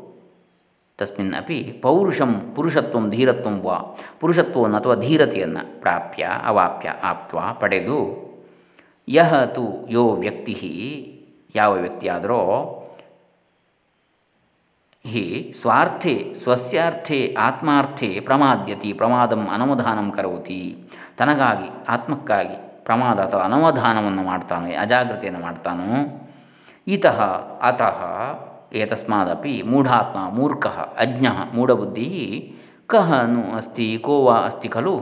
ತಸ್ಮಿನ್ ಅಪಿ ಪೌರುಷಂ ಪುರುಷತ್ವಂ ಧೀರತ್ವಂ ವಾ, ಪುರುಷತ್ವವನ್ನು ಅಥವಾ ಧೀರತೆಯನ್ನು ಪ್ರಾಪ್ಯ, ಅವಾಪ್ಯ, ಆಪ್ತ್ವ ಪಡೆದು ಯಹ ತು ಯೋ ವ್ಯಕ್ತಿ ಯಾವ ವ್ಯಕ್ತಿಯಾದರೋ ಹಿ ಸ್ವಾರ್ಥೆ ಸ್ವಸ್ಯಾರ್ಥೆ ಆತ್ಮಾರ್ಥೆ ಪ್ರಮಾದ್ಯತಿ ಪ್ರಮಾದಂ ಅನವಧಾನಂ ಕರೋತಿ. ತನಗಾಗಿ, ಆತ್ಮಕ್ಕಾಗಿ ಪ್ರಮಾದ ಅಥವಾ ಅನವಧಾನವನ್ನು ಮಾಡ್ತಾನೋ ಅಜಾಗ್ರತೆಯನ್ನು ಮಾಡ್ತಾನೋ? ಇತಃ ಅತಃ ಏತಸ್ಮಾದಪಿ ಮೂಢಾತ್ಮ ಮೂರ್ಖ ಅಜ್ಞ ಮೂಢಬುದ್ಧಿ ಕಹ ಅಸ್ತಿ ಕೋ ವಾ ಅಸ್ತಿ ಖಲು?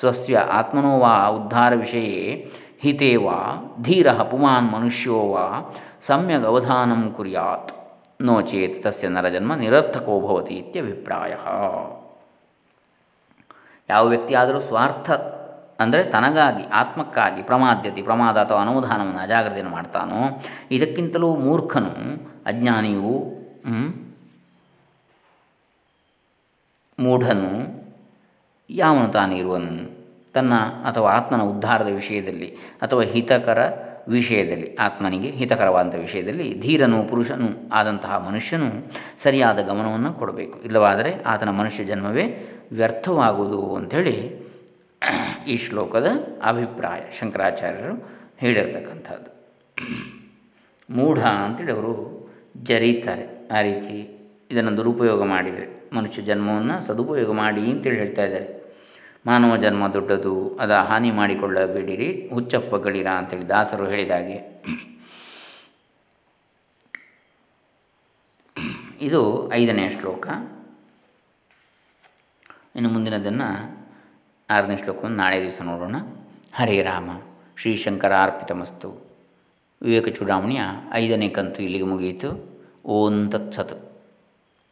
ಸ್ವಸ್ಯ ಆತ್ಮನೋ ವಾ ಉದ್ಧಾರ ವಿಷಯೇ? ಹಿತೆ ವಾ ಧೀರ ಪುಮಾನ್ ಮನುಷ್ಯೋ ವಾ ಸಮ್ಯಗ್ ಅವಧಾನಂ ಕುರ್ಯಾತ್. ನೋ ಚೇತ್ ತಸ್ಯ ನರಜನ್ಮ ನಿರರ್ಥಕೋ ಭವತಿ ಇತ್ಯಭಿಪ್ರಾಯ ಯಾವ ವ್ಯಕ್ತಿ ಆದರೂ ಸ್ವಾರ್ಥ ಅಂದರೆ ತನಗಾಗಿ, ಆತ್ಮಕ್ಕಾಗಿ ಪ್ರಮಾದ್ಯತಿ, ಪ್ರಮಾದ ಅಥವಾ ಅನವಧಾನವನ್ನು ಅಜಾಗ್ರತೆಯನ್ನು ಮಾಡ್ತಾನೋ, ಇದಕ್ಕಿಂತಲೂ ಮೂರ್ಖನು, ಅಜ್ಞಾನಿಯು ಮೂಢನು, ಯಾವನು ತಾನಿರುವನು ತನ್ನ ಅಥವಾ ಆತ್ಮನ ಉದ್ಧಾರದ ವಿಷಯದಲ್ಲಿ ಅಥವಾ ಹಿತಕರ ವಿಷಯದಲ್ಲಿ, ಆತ್ಮನಿಗೆ ಹಿತಕರವಾದಂಥ ವಿಷಯದಲ್ಲಿ ಧೀರನು ಪುರುಷನು ಆದಂತಹ ಮನುಷ್ಯನು ಸರಿಯಾದ ಗಮನವನ್ನು ಕೊಡಬೇಕು. ಇಲ್ಲವಾದರೆ ಆತನ ಮನುಷ್ಯ ಜನ್ಮವೇ ವ್ಯರ್ಥವಾಗುವುದು ಅಂಥೇಳಿ ಈ ಶ್ಲೋಕದ ಅಭಿಪ್ರಾಯ ಶಂಕರಾಚಾರ್ಯರು ಹೇಳಿರ್ತಕ್ಕಂಥದ್ದು. ಮೂಢ ಅಂತೇಳಿ ಅವರು ಜರೀತಾರೆ. ಆ ರೀತಿ ಇದನ್ನು ದುರುಪಯೋಗ ಮಾಡಿದರೆ ಮನುಷ್ಯ ಜನ್ಮವನ್ನು ಸದುಪಯೋಗ ಮಾಡಿ ಅಂತೇಳಿ ಹೇಳ್ತಾ ಇದ್ದಾರೆ. ಮಾನವ ಜನ್ಮ ದೊಡ್ಡದು, ಅದ ಹಾನಿ ಮಾಡಿಕೊಳ್ಳಬೇಡಿರಿ, ಹುಚ್ಚಪ್ಪಗಳಿರ ಅಂತೇಳಿ ದಾಸರು ಹೇಳಿದಾಗೆ ಇದು ಐದನೇ ಶ್ಲೋಕ. ಇನ್ನು ಮುಂದಿನದನ್ನು ಆರನೇ ಶ್ಲೋಕವನ್ನು ನಾಳೆ ದಿವಸ ನೋಡೋಣ. ಹರೇ ರಾಮ ಶ್ರೀಶಂಕರ ಅರ್ಪಿತಮಸ್ತು. ವಿವೇಕ ಚೂಡಾಮಣಿಯ ಐದನೇ ಕಂತು ಇಲ್ಲಿಗೆ ಮುಗಿಯಿತು. ಓಂ ತತ್ಸತ್.